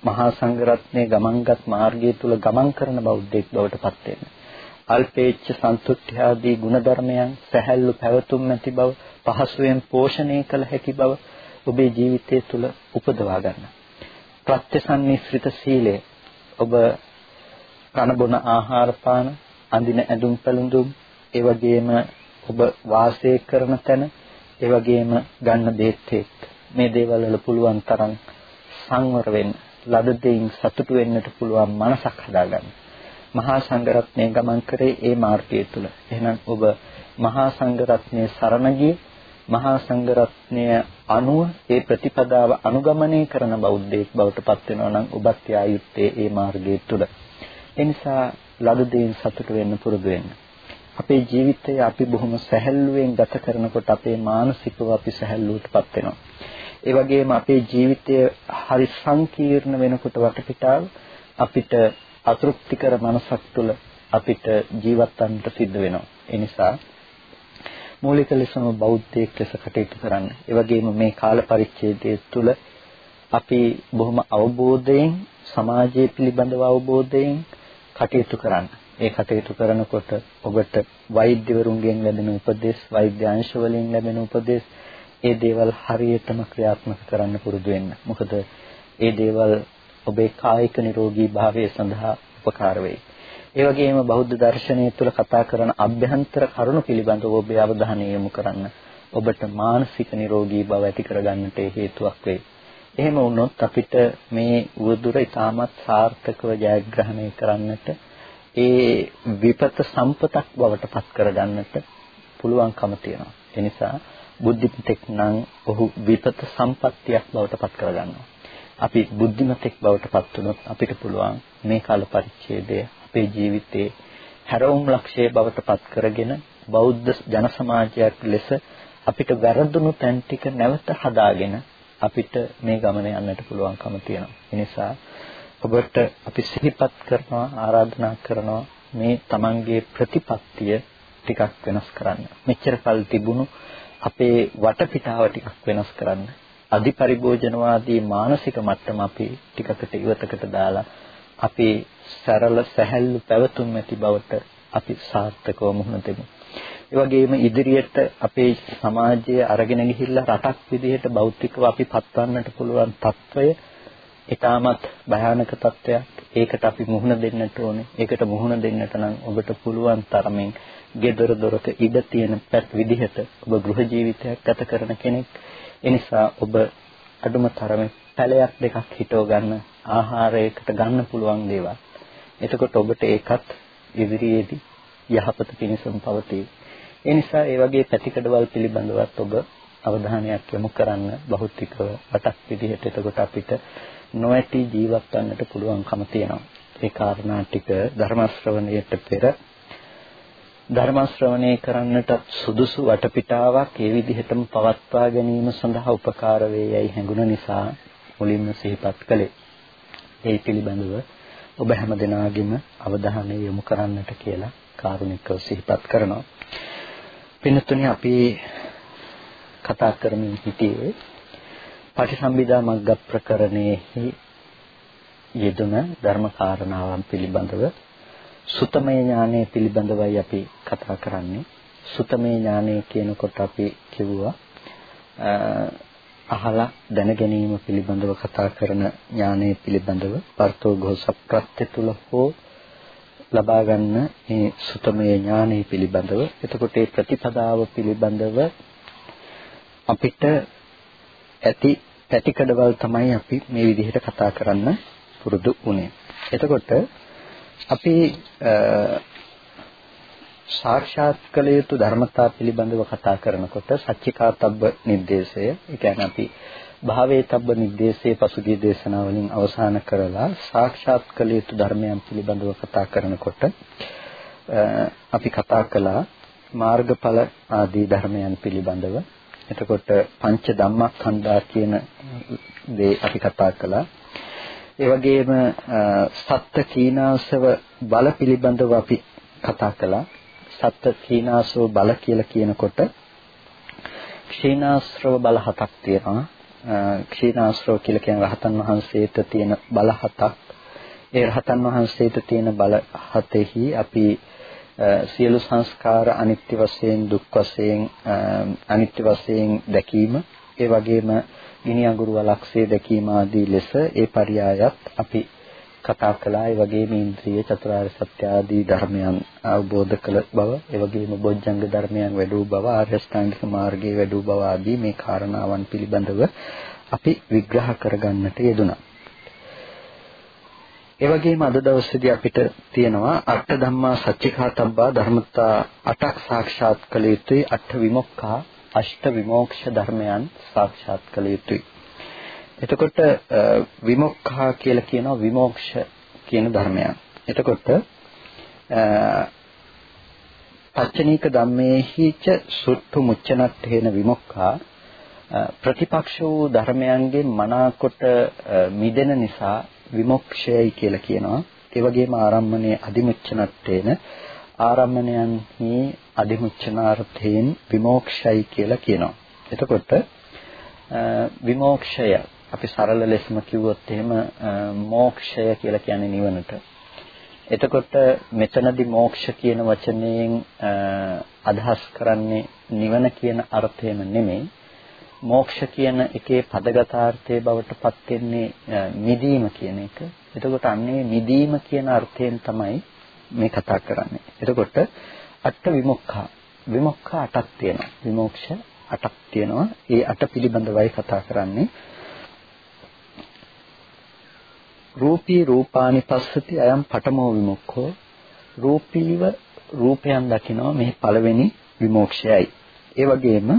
මහා සංඝරත්නයේ ගමන්ගත් මාර්ගය තුල ගමන් කරන බෞද්ධයෙක් බවට පත් වෙන්න. අල්පේච්ඡ සන්තුට්ඨ්‍ය ආදී ගුණධර්මයන් සැහැල්ලු පැවතුම් ඇති බව පහසුවෙන් පෝෂණය කළ හැකි බව ඔබේ ජීවිතය තුළ උපදවා ගන්න. ප්‍රත්‍යසන්නිස්ෘත සීලය ඔබ කන බොන ආහාර පාන අඳින ඇඳුම් පැළඳුම් ඒ වගේම ඔබ වාසය කරන තැන ඒ වගේම ගන්න දේත් මේ දේවල් වල පුළුවන් තරම් සංවර වෙන්න ලද දෙයින් සතුටු වෙන්නට පුළුවන් මනසක් හදාගන්න. මහා සංඝරත්නය ගමන් කරේ ඒ මාර්ගය තුල. එහෙනම් ඔබ මහා සංඝරත්නයේ සරණ ගියේ මහා සංඝරත්නය අනුව ඒ ප්‍රතිපදාව අනුගමනය කරන බෞද්ධයෙක් බවට පත් වෙනවා නම් ඔබත් යායුත්තේ ඒ මාර්ගය තුල. ඒ නිසා ලද දෙයින් සතුට වෙන්න පුරුදු වෙන්න. අපේ ජීවිතය අපි බොහොම සැහැල්ලුවෙන් ගත කරනකොට අපේ මානසිකව අපි සැහැල්ලුවටපත් වෙනවා. ඒ වගේම අපේ ජීවිතය හරි සංකීර්ණ වෙනකොට වටපිටාව අපිට අතෘප්තිකර මනසක් තුළ අපිට ජීවත් වන්නට සිද්ධ වෙනවා. ඒ නිසා මූලික ලෙසම බෞද්ධයෙක් ලෙස කටයුතු කරන්න. ඒ වගේම මේ කාල පරිච්ඡේදය තුළ අපි බොහොම අවබෝධයෙන් සමාජය පිළිබඳව අවබෝධයෙන් කටයුතු කරන්න. ඒ කටයුතු කරනකොට ඔබට වෛද්‍යවරුන්ගෙන් ලැබෙන උපදෙස්, වෛද්‍ය අංශ වලින් ලැබෙන උපදෙස්, ඒ දේවල් හරියටම ක්‍රියාත්මක කරන්න පුරුදු වෙන්න. මොකද ඒ දේවල් ඔබේ කායික නිරෝගී භාවය සඳහා උපකාර වෙයි. ඒ වගේම බෞද්ධ දර්ශනය තුළ කතා කරන අභ්‍යන්තර කරුණු පිළිබඳව ඔබේ අවධානය යොමු කරන්න ඔබට මානසික නිරෝගී බව ඇති කරගන්නට හේතුවක් වෙයි. එහෙම වුණොත් අපිට මේ උවදුර ඉතාමත් සාර්ථකව ජයග්‍රහණය කරන්නට ඒ විපත සම්පතක් බවට පත් කරගන්නට පුළුවන්කම තියෙනවා. ඒ නිසා බුද්ධිපතෙක් නම් ඔහු විපත සම්පත්තියක් බවට පත් කරගන්නවා. අපි බුද්ධිමතෙක් බවට පත් වුණොත් අපිට පුළුවන් මේ කාල පරිච්ඡේදය අපේ ජීවිතේ හැරවුම් ලක්ෂයේ බවට පත් කරගෙන බෞද්ධ ජන සමාජයක් ලෙස අපිට වැරදුණු තැන් ටික නැවත හදාගෙන අපිට මේ ගමන යන්නට පුළුවන්කම තියෙනවා. ඒ නිසා ඔබට අපි සිහිපත් කරනවා ආරාධනා කරනවා මේ Tamanගේ ප්‍රතිපත්තිය ටිකක් වෙනස් කරන්න. මෙච්චර කල් තිබුණු අපේ වටපිටාව ටිකක් වෙනස් කරන්න. අධිපරිභෝජනවාදී මානසික මට්ටම අපි ටිකකට ඉවතකට දාලා අපේ සරල සැහැල්ලු පැවතුම් ඇති බවට අපි සාර්ථකව මුහුණ දෙමු. ඒ වගේම ඉදිරියට අපේ සමාජය අරගෙන ගිහිල්ලා රටක් විදිහට භෞතිකව අපි පත්වන්නට පුළුවන් తত্ত্বය ඊටමත් භයානක తত্ত্বයක් ඒකට අපි මුහුණ දෙන්නට ඕනේ ඒකට මුහුණ දෙන්නට නම් ඔබට පුළුවන් තරමින් gedara doraka ඉඩ තියෙන පැත් විදිහට ඔබ ගෘහ ජීවිතයක් ගත කරන කෙනෙක් එනිසා ඔබ අඩුම තරමේ පැලයක් දෙකක් හිටව ගන්න ආහාරයකට ගන්න පුළුවන් දේවල්. එතකොට ඔබට ඒකත් ඉදිරියේදී යහපත පිණිසම පවතී. ඒ නිසා ඒ වගේ පැතිකඩවල් පිළිබඳවත් ඔබ අවධානයක් යොමු කරන්න බහුතිකව වටක් විදිහට එතකොට අපිට නොඇටි ජීවත් වන්නට පුළුවන්කම තියෙනවා. ඒ කාරණා ටික ධර්ම ශ්‍රවණයට පෙර ධර්ම ශ්‍රවණය කරන්නට සුදුසු වටපිටාවක් ඒ විදිහටම පවත්වා ගැනීම සඳහා උපකාර වේයයි හැඟුණ නිසා මුලින්ම සිහිපත් කළේ. ඒ පිළිබඳව ඔබ හැම දිනාගෙම අවධානය යොමු කරන්නට කියලා කාරුණිකව සිහිපත් කරනවා. පින්තුනි අපි කතා කරමින් සිටියේ පටිසම්භිදා මග්ග ප්‍රකරණයේ යෙදුන ධර්ම කාරණාවන් පිළිබඳව සුතමේ ඥානය පිළිබඳවයි අපි කතා කරන්නේ. සුතමේ ඥානය කියනකොට අපි කිව්වා අහලා දැන ගැනීම පිළිබඳව කතා කරන ඥානය පිළිබඳව පර්තෝඝෝස ප්‍රත්‍ය තුල හෝ ලබා ගන්න මේ සුතමය ඥානය පිළිබඳව එතකොට මේ ප්‍රතිපදාව පිළිබඳව අපිට ඇති පැතිකඩවල් තමයි අපි මේ විදිහට කතා කරන්න පුරුදු වුණේ. එතකොට අපි සාක්ෂාත් කළ යුතු ධර්මතා පිළිබඳව කතා කරනකොට සච්චිකාතබ්බ නිर्देशය, ඒ කියන්නේ අපි භාවේතබ්බ නිर्देशයේ පසුගිය දේශනාවලින් අවසන් කරලා සාක්ෂාත් කළ යුතු ධර්මයන් පිළිබඳව කතා කරනකොට අපි කතා කළා මාර්ගඵල ආදී ධර්මයන් පිළිබඳව. එතකොට පංච ධම්මස්කන්ධා කියන දේ අපි කතා කළා. ඒ වගේම සත්ත්‍ය කීනාසව බල පිළිබඳව අපි කතා කළා. සත්ත්‍ය කීනාසව බල කියලා කියනකොට ක්ෂීනාශ්‍රව බල හතක් තියෙනවා. ක්ෂීනාශ්‍රව කියලා කියන රහතන් වහන්සේට තියෙන බල හතක්. ඒ රහතන් වහන්සේට තියෙන බල හතෙහි අපි සියලු සංස්කාර අනිත්‍ය වශයෙන් දුක් වශයෙන් අනිත්‍ය වශයෙන් දැකීම ඒ වගේම ගිනි අඟුරු වලක්සේ දැකීම ආදී ලෙස ඒ පරයයත් අපි කතා කළා. ඒ වගේම ඉන්ද්‍රිය චතුරාර්ය සත්‍ය ආදී ධර්මයන් අවබෝධ කළ බව ඒ වගේම බොජ්ජංග ධර්මයන් වැඩූ බව ආර්ය ශ්‍රාන්තික මාර්ගයේ වැඩූ බව ආදී මේ කාරණාවන් පිළිබඳව අපි විග්‍රහ කරගන්නට යෙදුණා. ඒ වගේම අද දවසේදී අපිට තියෙනවා අට ධම්මා සච්චිකාතබ්බා ධර්මතා අටක් සාක්ෂාත් කළ යුතුයි. අට විමුක්ඛා අෂ්ට විමෝක්ෂ ධර්මයන් සාක්ෂාත් කළ යුතුයි. එතකොට විමුක්ඛා කියලා කියනවා විමෝක්ෂ කියන ධර්මයන්. එතකොට පච්චනීක ධම්මේහිච සුට්ඨු මුච්චනත්තේන විමුක්ඛා ප්‍රතිපක්ෂ වූ ධර්මයන්ගෙන් මනාකොට මිදෙන නිසා විමුක්ෂයයි කියලා කියනවා. ඒ වගේම ආරම්මණයේ අදිමුච්චනත්තේන ආරම්මණයන්හි අදිමුච්චනාර්ථයෙන් විමෝක්ෂයි කියලා කියනවා. එතකොට විමෝක්ෂය අපි සරල ලෙසම කිව්වොත් එහෙම මෝක්ෂය කියලා කියන්නේ නිවනට. එතකොට මෙතනදී මෝක්ෂ කියන වචනයෙන් අදහස් කරන්නේ නිවන කියන අර්ථයම නෙමෙයි. මෝක්ෂ කියන එකේ පදගතාර්ථයේ බවට පත් වෙන්නේ මිදීම කියන එක. එතකොට අන්නේ මිදීම කියන අර්ථයෙන් තමයි මේ කතා කරන්නේ. එතකොට අට විමුක්ඛා විමුක්ඛා අටක් තියෙනවා. විමෝක්ෂ අටක් තියෙනවා. ඒ අට පිළිබඳවයි කතා කරන්නේ. රූපී රූපානි පස්සති අයම් පඨමෝ විමුක්ඛෝ රූපීව රූපයන් දකිනවා මේ පළවෙනි විමෝක්ෂයයි. ඒ වගේම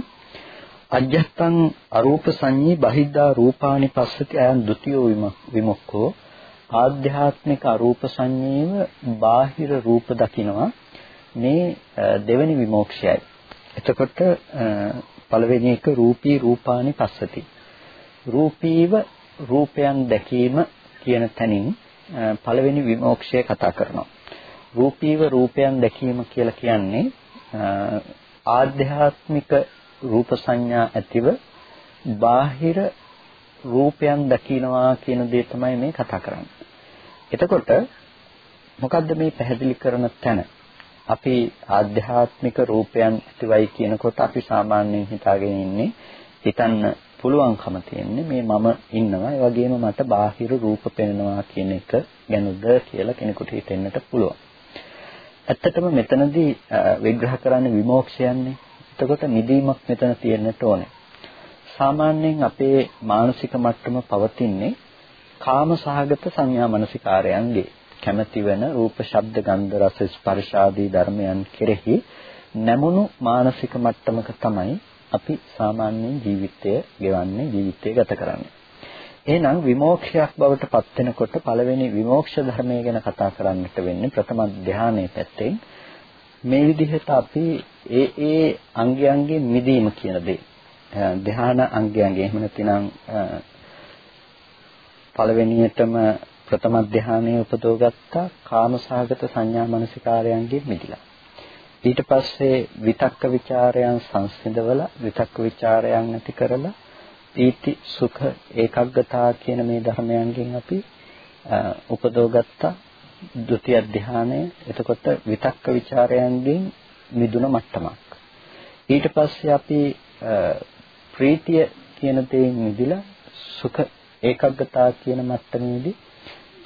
අජ්ජත්තං අරූප සංඤී බහිද්ධා රූපානි පස්සති අයම් ဒ ුතියෝ විමුක්ඛෝ ආධ්‍යාත්මික අරූප සංඤේව බාහිර රූප දකිනවා මේ දෙවෙනි විමෝක්ෂයයි. එතකොට පළවෙනි එක රූපී රූපානි පස්සති. රූපීව රූපයන් දැකීම කියන තැනින් පළවෙනි විමෝක්ෂය කතා කරනවා. රූපීව රූපයන් දැකීම කියලා කියන්නේ ආධ්‍යාත්මික රූප සංඥා ඇතිව බාහිර රූපයන් දකිනවා කියන දේ තමයි මේ කතා කරන්නේ. එතකොට මොකද්ද මේ පැහැදිලි කරන තැන? අපි ආධ්‍යාත්මික රූපයන් ඇතිවයි කියනකොට අපි සාමාන්‍යයෙන් හිතාගෙන ඉන්නේ හිතන්න පුළුවන්කම තියෙන්නේ මේ මම ඉන්නවා ඒ වගේම මට බාහිර රූප පෙනෙනවා කියන එක ගැනද කියලා කෙනෙකුට හිතෙන්නට පුළුවන්. ඇත්තටම මෙතනදී විග්‍රහ කරන්නේ විමෝක්ෂයන්නේ. එතකොට නිදීමක් මෙතන තියෙන්නට ඕනේ. සාමාන්‍යයෙන් අපේ මානසික මට්ටම පවතින්නේ කාම සහගත සංඥා මනසිකාරයන්ගේ කැමැති වෙන රූප ශබ්ද ගන්ධ රස ස්පර්ශ ආදී ධර්මයන් කෙරෙහි නැමුණු මානසික මට්ටමක තමයි අපි සාමාන්‍යයෙන් ජීවිතය ගෙවන්නේ ජීවිතය ගත කරන්නේ. එහෙනම් විමෝක්ෂයක් බවට පත් වෙනකොට පළවෙනි විමෝක්ෂ ධර්මය ගැන කතා කරන්නට වෙන්නේ ප්‍රථම ධානයේ පැත්තෙන් මේ විදිහට අපි ඒ ඒ අංගයන්ගේ මිදීම කියන දේ ධාන අංගයන්ගේ එහෙම නැතිනම් පළවෙනියටම ප්‍රථම ධානයේ උපදව ගත්තා කාමසහගත සංඥා මනසිකාරයන්ගෙන් මිදිලා. ඊට පස්සේ විතක්ක ਵਿਚාරයන් සංසිඳවලා විතක්ක ਵਿਚාරයන් නැති කරලා පීති සුඛ ඒකග්ගතා කියන මේ ධර්මයන්ගෙන් අපි උපදව ගත්තා ဒုတိ ය ධානය. එතකොට විතක්ක ਵਿਚාරයන්ගෙන් මිදුණ මට්ටමක්. ඊට පස්සේ අපි ප්‍රීතිය කියන දෙයින් මිදිලා සුඛ ඒකග්ගතා කියන මට්ටමේදී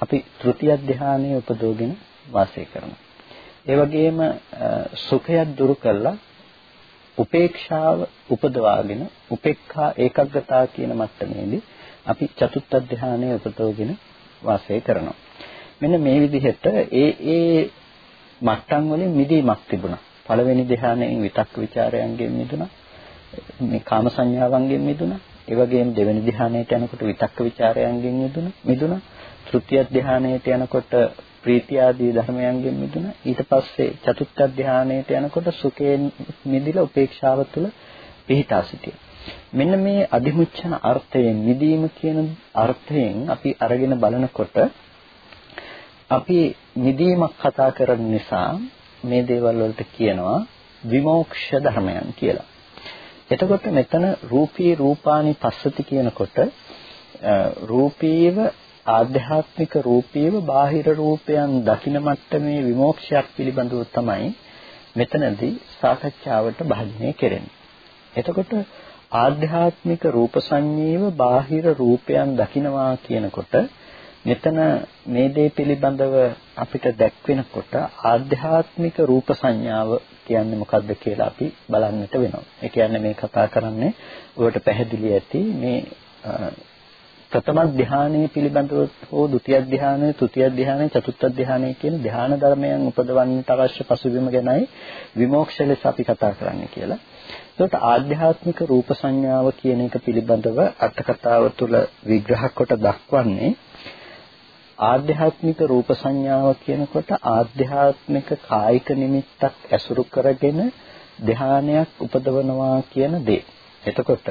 අපි ත්‍ෘතිය ධානයේ උපදෝගෙන වාසය කරනවා. ඒ වගේම සුඛය දුරු කළා උපේක්ෂාව උපදවාගෙන උපේක්ඛා ඒකග්ගතා කියන මට්ටමේදී අපි චතුත්ථ ධානයේ උපදෝගෙන වාසය කරනවා. මෙන්න මේ විදිහට ඒ ඒ මට්ටම් වලින් මිදීමක් තිබුණා. පළවෙනි ධ්‍යානයෙන් විතක් ਵਿਚාරයන්ගෙන් මිදුණා. මේ කාම සංඥාවන්ගෙන් මිදුණා. ඒ වගේම දෙවෙනි ධ්‍යානයට යනකොට විතක්ක ਵਿਚාරයන්ගෙන් මිදුණා. මිදුණා. තෘතිය ධානයට යනකොට ප්‍රීතිය ආදී ධර්මයන්ගෙන් මිදුණා. ඊට පස්සේ චතුත්ථ ධානයට යනකොට සුඛයෙන් මිදිලා උපේක්ෂාව තුළ පිහිටා සිටියා. මෙන්න මේ අධිමුච්ඡන අර්ථයෙන් මිදීම කියන අර්ථයෙන් අපි අරගෙන බලනකොට අපි මිදීමක් කතා කරන නිසා මේ දේවල් වලට කියනවා විමෝක්ෂ ධර්මයන් කියලා. එතකොට මෙතන රූපී රූපානි පස්සති කියනකොට රූපීව ආධ්‍යාත්මික රූපීව බාහිර රූපයන් දකින මට්ටමේ විමෝක්ෂයක් පිළිබඳව තමයි මෙතනදී සාකච්ඡාවට භාජනය කෙරෙන්නේ. එතකොට ආධ්‍යාත්මික රූප සංඤීව බාහිර රූපයන් දකිනවා කියනකොට මෙතන මේ දේ පිළිබඳව අපිට දැක්වෙනකොට ආධ්‍යාත්මික රූප සංඥාව කියන්නේ මොකක්ද කියලා අපි බලන්නට වෙනවා. ඒ කියන්නේ මේ කතා කරන්නේ ඔයාලට පැහැදිලි ඇති මේ ප්‍රථම ධානයේ පිළිබඳව හෝ ဒုတိ ය ධානය, තෘතිය ධානය, චතුර්ථ ධානය කියන ධාන ධර්මයන් උපදවන්නට අවශ්‍ය පසුබිම ගැනයි විමෝක්ෂ ලෙස අපි කතා කරන්නේ කියලා. ඒකට ආධ්‍යාත්මික රූප සංඥාව කියන එක පිළිබඳව අටකතාව තුළ විග්‍රහ කොට දක්වන්නේ ආධ්‍යාත්මික රූප සංඥාව කියනකොට ආධ්‍යාත්මික කායික නිමිත්තක් ඇසුරු කරගෙන ධානයක් උපදවනවා කියන දේ. එතකොට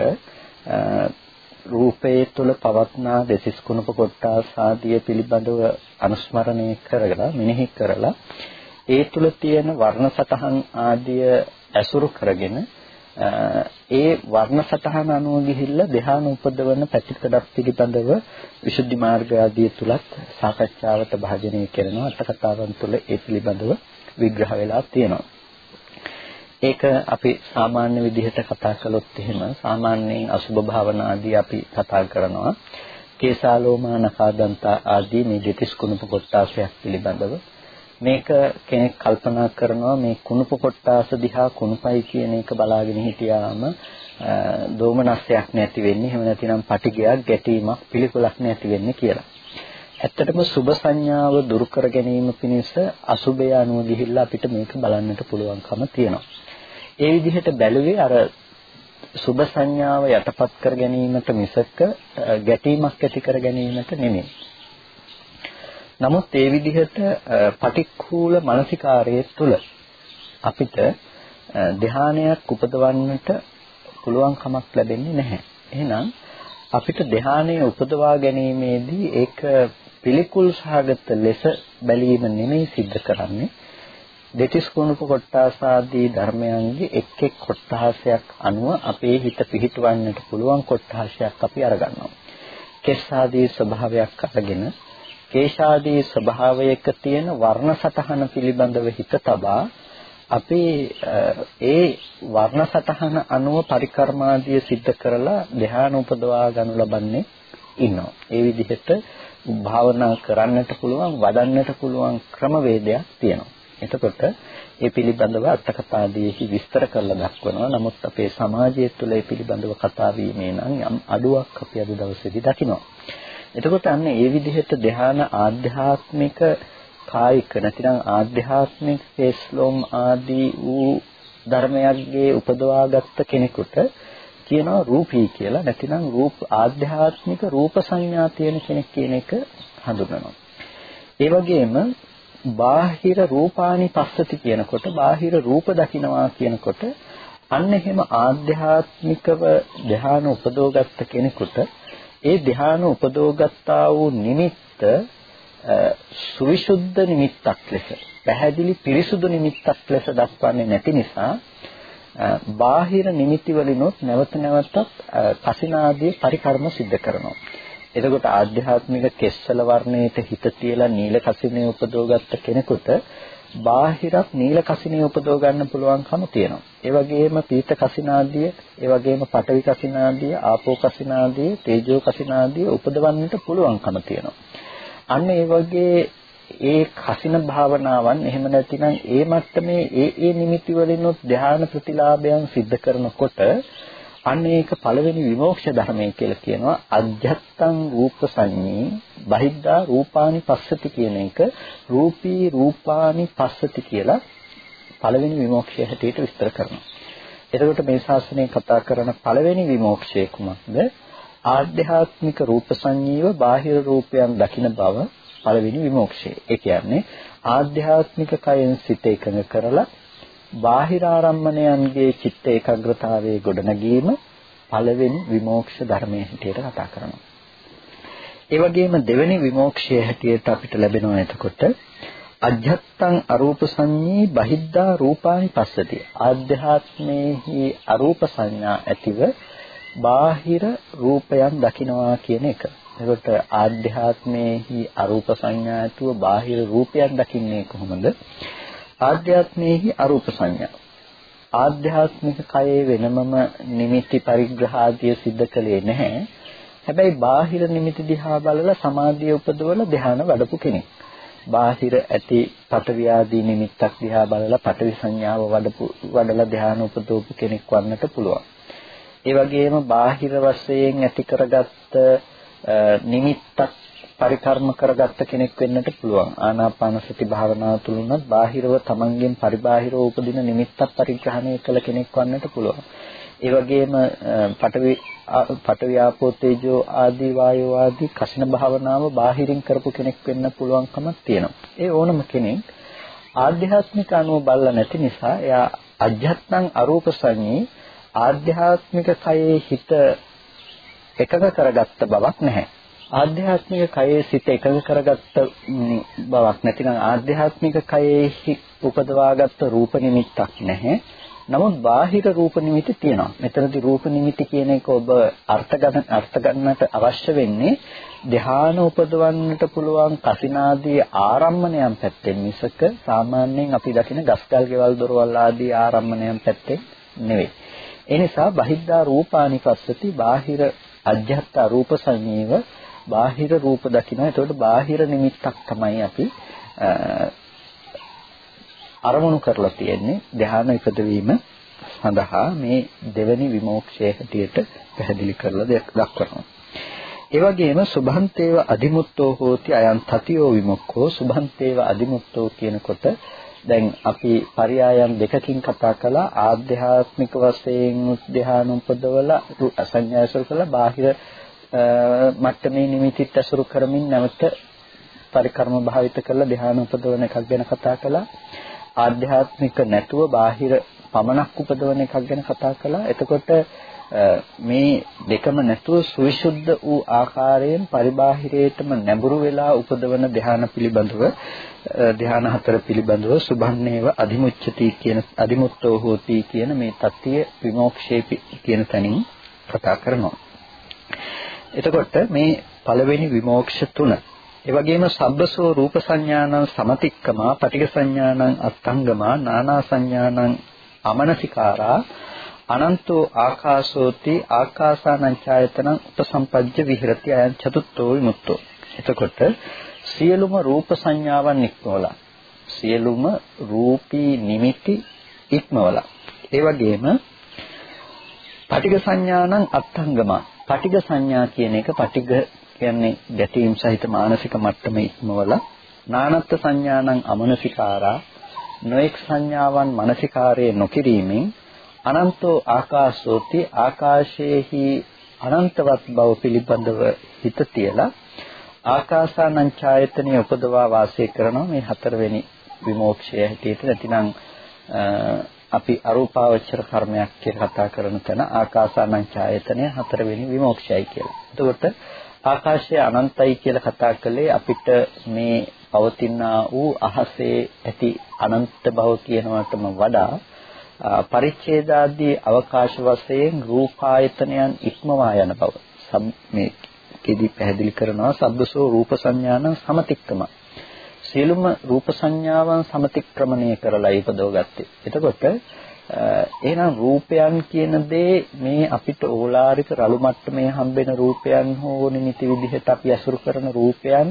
රූපයේ තුල පවත්නා දෙසිස් කුණප කොටස් ආදිය පිළිබඳව අනුස්මරණය කරලා මෙනෙහි කරලා ඒ තුල තියෙන වර්ණ සතහන් ආදිය ඇසුරු කරගෙන ඒ වර්ණ සතහන අනුව ගිහිල්ලා ධ්‍යාන උපදවන පැතිකඩක් පිළිබඳව විසුද්ධි මාර්ග ආදී තුලත් සාකච්ඡාවට භාජනය කරනවා අට කතාවන් තුල ඒ පිළිබඳව විග්‍රහ වෙලා තියෙනවා. ඒක අපි සාමාන්‍ය විදිහට කතා කළොත් එහෙම සාමාන්‍යයෙන් අසුභ භාවනා ආදී අපි කතා කරනවා. කේසාලෝමා නකාදන්තා ආදී මේ දෙතිස් කුණප කොටාසයක් පිළිබඳව මේක කෙනෙක් කල්පනා කරනවා මේ කුණුප කොටාස දිහා කුණුපයි කියන එක බලාගෙන හිටියාම දෝමනස්යක් නැති වෙන්නේ එහෙම නැතිනම් පටිගයක් ගැටීමක් පිළිකුලක් නැති වෙන්නේ කියලා. ඇත්තටම සුභ සංඥාව දුරු කර ගැනීම පිණිස අසුභය අනුව ගිහිල්ලා අපිට මේක බලන්නට පුළුවන්කම තියෙනවා. ඒ විදිහට බැලුවේ අර සුභ සංඥාව යටපත් කර ගැනීමට මිසක ගැටීමක් ඇති කර ගැනීමට නෙමෙයි. නමුත් ඒ විදිහට පටික්කුල මානසිකාරයේ තුල අපිට ධානයක් උපදවන්නට පුළුවන් කමක් ලැබෙන්නේ නැහැ. එහෙනම් අපිට ධානය උපදවා ගැනීමේදී ඒක පිළිකුල් සහගත ලෙස බැලීම නෙමෙයි සිද්ධ කරන්නේ. දෙතිස් කුණුප කොට්ටාස ආදී ධර්මයන්ගේ එක් එක් කොට්ටාසයක් අනුව අපේ හිත පිහිටවන්නට පුළුවන් කොට්ටාසයක් අපි අරගන්නවා. කෙස් ආදී ස්වභාවයක් අරගෙන කේශාදී ස්වභාවයක තියෙන වර්ණ සතහන පිළිබඳව හිත තබා අපි ඒ වර්ණ සතහන අනුව පරිකර්මාදිය සිද්ධ කරලා ධ්‍යාන උපදවා ගනු ලබන්නේ ඉන්නවා. ඒ විදිහට භාවනා කරන්නට පුළුවන් වඩන්නට පුළුවන් ක්‍රමවේදයක් තියෙනවා. එතකොට ඒ පිළිබඳව අටකතාදීහි විස්තර කරලා දක්වනවා. නමුත් අපේ සමාජය තුළ ඒ පිළිබඳව කතා වීමේ නම් යම් අඩුවක් අපි අද දවසේදී දකිනවා. එතකොට අන්න ඒ විදිහට ධ්‍යාන ආධ්‍යාත්මික කායික නැතිනම් ආධ්‍යාත්මික ෆේස්ලොම් ආදී වූ ධර්මයන්ගේ උපදවාගත්ත කෙනෙකුට කියනවා රූපී කියලා නැතිනම් රූප ආධ්‍යාත්මික රූප සංඥා තියෙන කෙනෙක් කියන එක හඳුන්වනවා. ඒ වගේම බාහිර රූපානි පස්සති කියනකොට බාහිර රූප දකින්නවා කියනකොට අන්න එහෙම ආධ්‍යාත්මිකව ධ්‍යාන උපදවගත්ත කෙනෙකුට ඒ ධ්‍යාන උපදෝගත්තා වූ නිමිත්ත සුවිසුද්ධ නිමිත්තක් ලෙස පැහැදිලි පිරිසුදු නිමිත්තක් ලෙස දක්වන්නේ නැති නිසා බාහිර නිමිති වලිනොත් නැවත නැවතත් කසිනාදී පරිකර්ම සිද්ධ කරනවා. එතකොට ආධ්‍යාත්මික කෙස්සල වර්ණයට හිත තියලා නීල කසිනේ උපදවගත්ත කෙනෙකුට බාහිරත් නීල කසිනිය උපදව ගන්න පුළුවන්කම තියෙනවා. ඒ වගේම පීත කසිනාදිය, ඒ වගේම පඨවි කසිනාදිය, ආපෝ කසිනාදිය, තේජෝ කසිනාදිය උපදවන්නට පුළුවන්කම තියෙනවා. අන්න ඒ වගේ ඒ කසින භාවනාවන් එහෙම නැතිනම් ඒ මට්ටමේ ඒ ඒ නිමිති වලිනුත් ධ්‍යාන ප්‍රතිලාභයන් සිද්ධ කරනකොට අන්න ඒක පළවෙනි විමෝක්ෂ ධර්මය කියලා කියනවා අධ්‍යත්තං රූප සංඤී බහිද්ධා රූපානි පස්සති කියන එක රූපී රූපානි පස්සති කියලා පළවෙනි විමෝක්ෂය හැටියට විස්තර කරනවා. එතකොට මේ ශාස්ත්‍රයේ කතා කරන පළවෙනි විමෝක්ෂය කුමක්ද? ආධ්‍යාත්මික රූප සංඤීව බාහිර රූපයන් දකින බව පළවෙනි විමෝක්ෂය. ඒ කියන්නේ ආධ්‍යාත්මික කයෙන් සිත එකඟ කරලා බාහිර ආරම්මණයන්ගේ චිත්ත ඒකාග්‍රතාවයේ ගොඩනැගීම පළවෙනි විමෝක්ෂ ධර්මයේ හැටියට කතා කරනවා. ඒ වගේම දෙවෙනි විමෝක්ෂය හැටියට අපිට ලැබෙනවා එතකොට අජ්ජත්තං අරූප සංඤී බහිද්ධා රූපානි පස්සති. ආධ්‍යාත්මේහි අරූප සංඥා ඇතිව බාහිර රූපයන් දකිනවා කියන එක. එතකොට ආධ්‍යාත්මේහි අරූප සංඥා ඇතුව බාහිර රූපයක් දකින්නේ කොහොමද? ආධ්‍යාත්මේහි අරූප සංඥා. ආධ්‍යාත්මික කයේ වෙනමම නිමිති පරිග්‍රහ ආදිය සිද්ධ කළේ නැහැ. හැබැයි බාහිර නිමිති දිහා බලලා සමාධිය උපදවලා ධ්‍යාන වඩපු කෙනෙක්. බාහිර ඇති පටවි ආදී නිමිත්තක් දිහා බලලා පටවි සංඥාව වඩපු වඩලා ධ්‍යාන උපදවපු කෙනෙක් වන්නට පුළුවන්. ඒ වගේම බාහිර වශයෙන් ඇති කරගත්ත නිමිත්තක් පරිකර්ම කරගත්ත කෙනෙක් වෙන්නට පුළුවන්. ආනාපාන සති භාවනාව තුලුණත් බාහිරව තමන්ගෙන් පරිබාහිරව උපදින නිමිත්තක් පරිග්‍රහණය කළ කෙනෙක් වන්නට පුළුවන්. ඒ වගේම පඨවි පඨවි ආපෝ තේජෝ ආදී වායෝ ආදී කසින භාවනාව බාහිරින් කරපු කෙනෙක් වෙන්න පුළුවන්කමක් තියෙනවා. ඒ ඕනම කෙනෙක් ආධ්‍යාත්මික අනුව බලලා නැති නිසා එයා අජ්ජත්නම් අරූප සංඤී ආධ්‍යාත්මික කයේ හිත එකඟ කරගත්ත බවක් නැහැ. ආධ්‍යාත්මික කයේ සිත එකඟ කරගත්ත බවක් නැතිනම් ආධ්‍යාත්මික කයේ උපදවාගත්ත රූප නිමිත්තක් නැහැ. නමුත් බාහිර රූප නිමිති තියෙනවා. මෙතනදී රූප නිමිති කියන එක ඔබ අර්ථ ගන්න අර්ථ ගන්නට අවශ්‍ය වෙන්නේ ධ්‍යාන උපදවන්නට පුළුවන් කසිනාදී ආරම්මණයන් පැත්තෙන් මිසක සාමාන්‍යයෙන් අපි දකින ගස්කල් ගෙවල් දොරවල් ආදී ආරම්මණයන් පැත්තෙන් නෙවෙයි. ඒ නිසා බහිද්ධා රූපානි පස්සති බාහිර අජ්ජත් රූප සංයේව බාහිර රූප දකිනවා. එතකොට බාහිර නිමිත්තක් තමයි අපි අරමුණු කරලා තියෙන්නේ ධ්‍යාන ඉපදවීම සඳහා මේ දෙවැනි විමෝක්ෂය හැටියට පැහැදිලි කරලා දක්වනවා. ඒ වගේම සුභන්තේව අදිමුත්තෝ හෝති අයං තතියෝ විමුක්ඛෝ සුභන්තේව අදිමුත්තෝ කියනකොට දැන් අපි පරයයන් දෙකකින් කතා කළා ආධ්‍යාත්මික වශයෙන් ධ්‍යාන උපදවලා අසඤ්ඤාසල් කළා බාහිර මට්ටමේ නිමිතිත් අසුරු කරමින් නැවත පරිකර්ම භාවිත කරලා ධ්‍යාන උපදවන එකක් ගැන කතා කළා ආධ්‍යාත්මික නැතුව බාහිර පමණක් උපදවන එකක් ගැන කතා කළා එතකොට මේ දෙකම නැතුව සවිසුද්ධ වූ ආකාරයෙන් පරිබාහිරයටම නැඹුරු වෙලා උපදවන ධ්‍යාන පිළිබඳව ධ්‍යාන හතර පිළිබඳව සුභන්නේව අධිමුච්ඡති කියන අධිමුත්තෝ හෝති කියන මේ தත්ත්වය විමෝක්ෂේ කියන තැනින් කතා කරනවා. එතකොට මේ පළවෙනි විමෝක්ෂ තුන. ඒ වගේම සබ්බසෝ රූප සංඥානං සමතික්කමා පටිඝ සංඥානං අත්ංගමා නානා සංඥානං අමනසිකාරා අනන්තෝ ආකාශෝති ආකාසානං ඡායතනං උපසම්පජ්ජ විහෙරති අයං චතුත්ථෝ විමුක්තෝ. එතකොට සියලුම රූප සංඥාවන් ඉක්මවලා සියලුම රූපී නිමිති ඉක්මවලා. ඒ වගේම පටිඝ සංඥානං අත්ංගම. පටිඝ සංඥා කියන එක පටිඝ කියන්නේ ගැටීම් සහිත මානසික මට්ටම ඉක්මවලා නානත්ත් සංඥානං අමනසිකාරා නොඑක් සංඥාවන් මානසිකාරයේ නොකිරීමෙන් අනන්තෝ ආකාශෝති ආකාශයේහි අනන්තවත් බව පිළිබඳව හිත තියලා ආකාසානං ඡායතනෙ උපදවා වාසය කරනවා. මේ හතරවෙනි විමෝක්ෂය හැටියට. නැතිනම් අපි අරූපාවචර කර්මයක් කියලා කතා කරන තැන ආකාසානං ඡායතනය හතරවෙනි විමෝක්ෂයයි කියලා. එතකොට ආකාශය අනන්තයි කියලා කතා කළේ අපිට මේ පවතිනා වූ අහසේ ඇති අනන්ත බව කියනවටම වඩා පරිච්ඡේදාදී අවකාශ වශයෙන් රූපායතනයන් ඉක්මවා යන බව මේ කෙදි පැහැදිලි කරනවා සබ්බසෝ රූප සංඥාන සමතික්කම සියලුම රූප සංඥාවන් සමතික්‍රමණය කරලා ඉපදවගත්තේ. එතකොට එහෙනම් රූපයන් කියන දේ මේ අපිට ඕලාරික රළු මට්ටමේ හම්බෙන රූපයන් හෝ නිමිති විදිහට අපි අසුරු කරන රූපයන්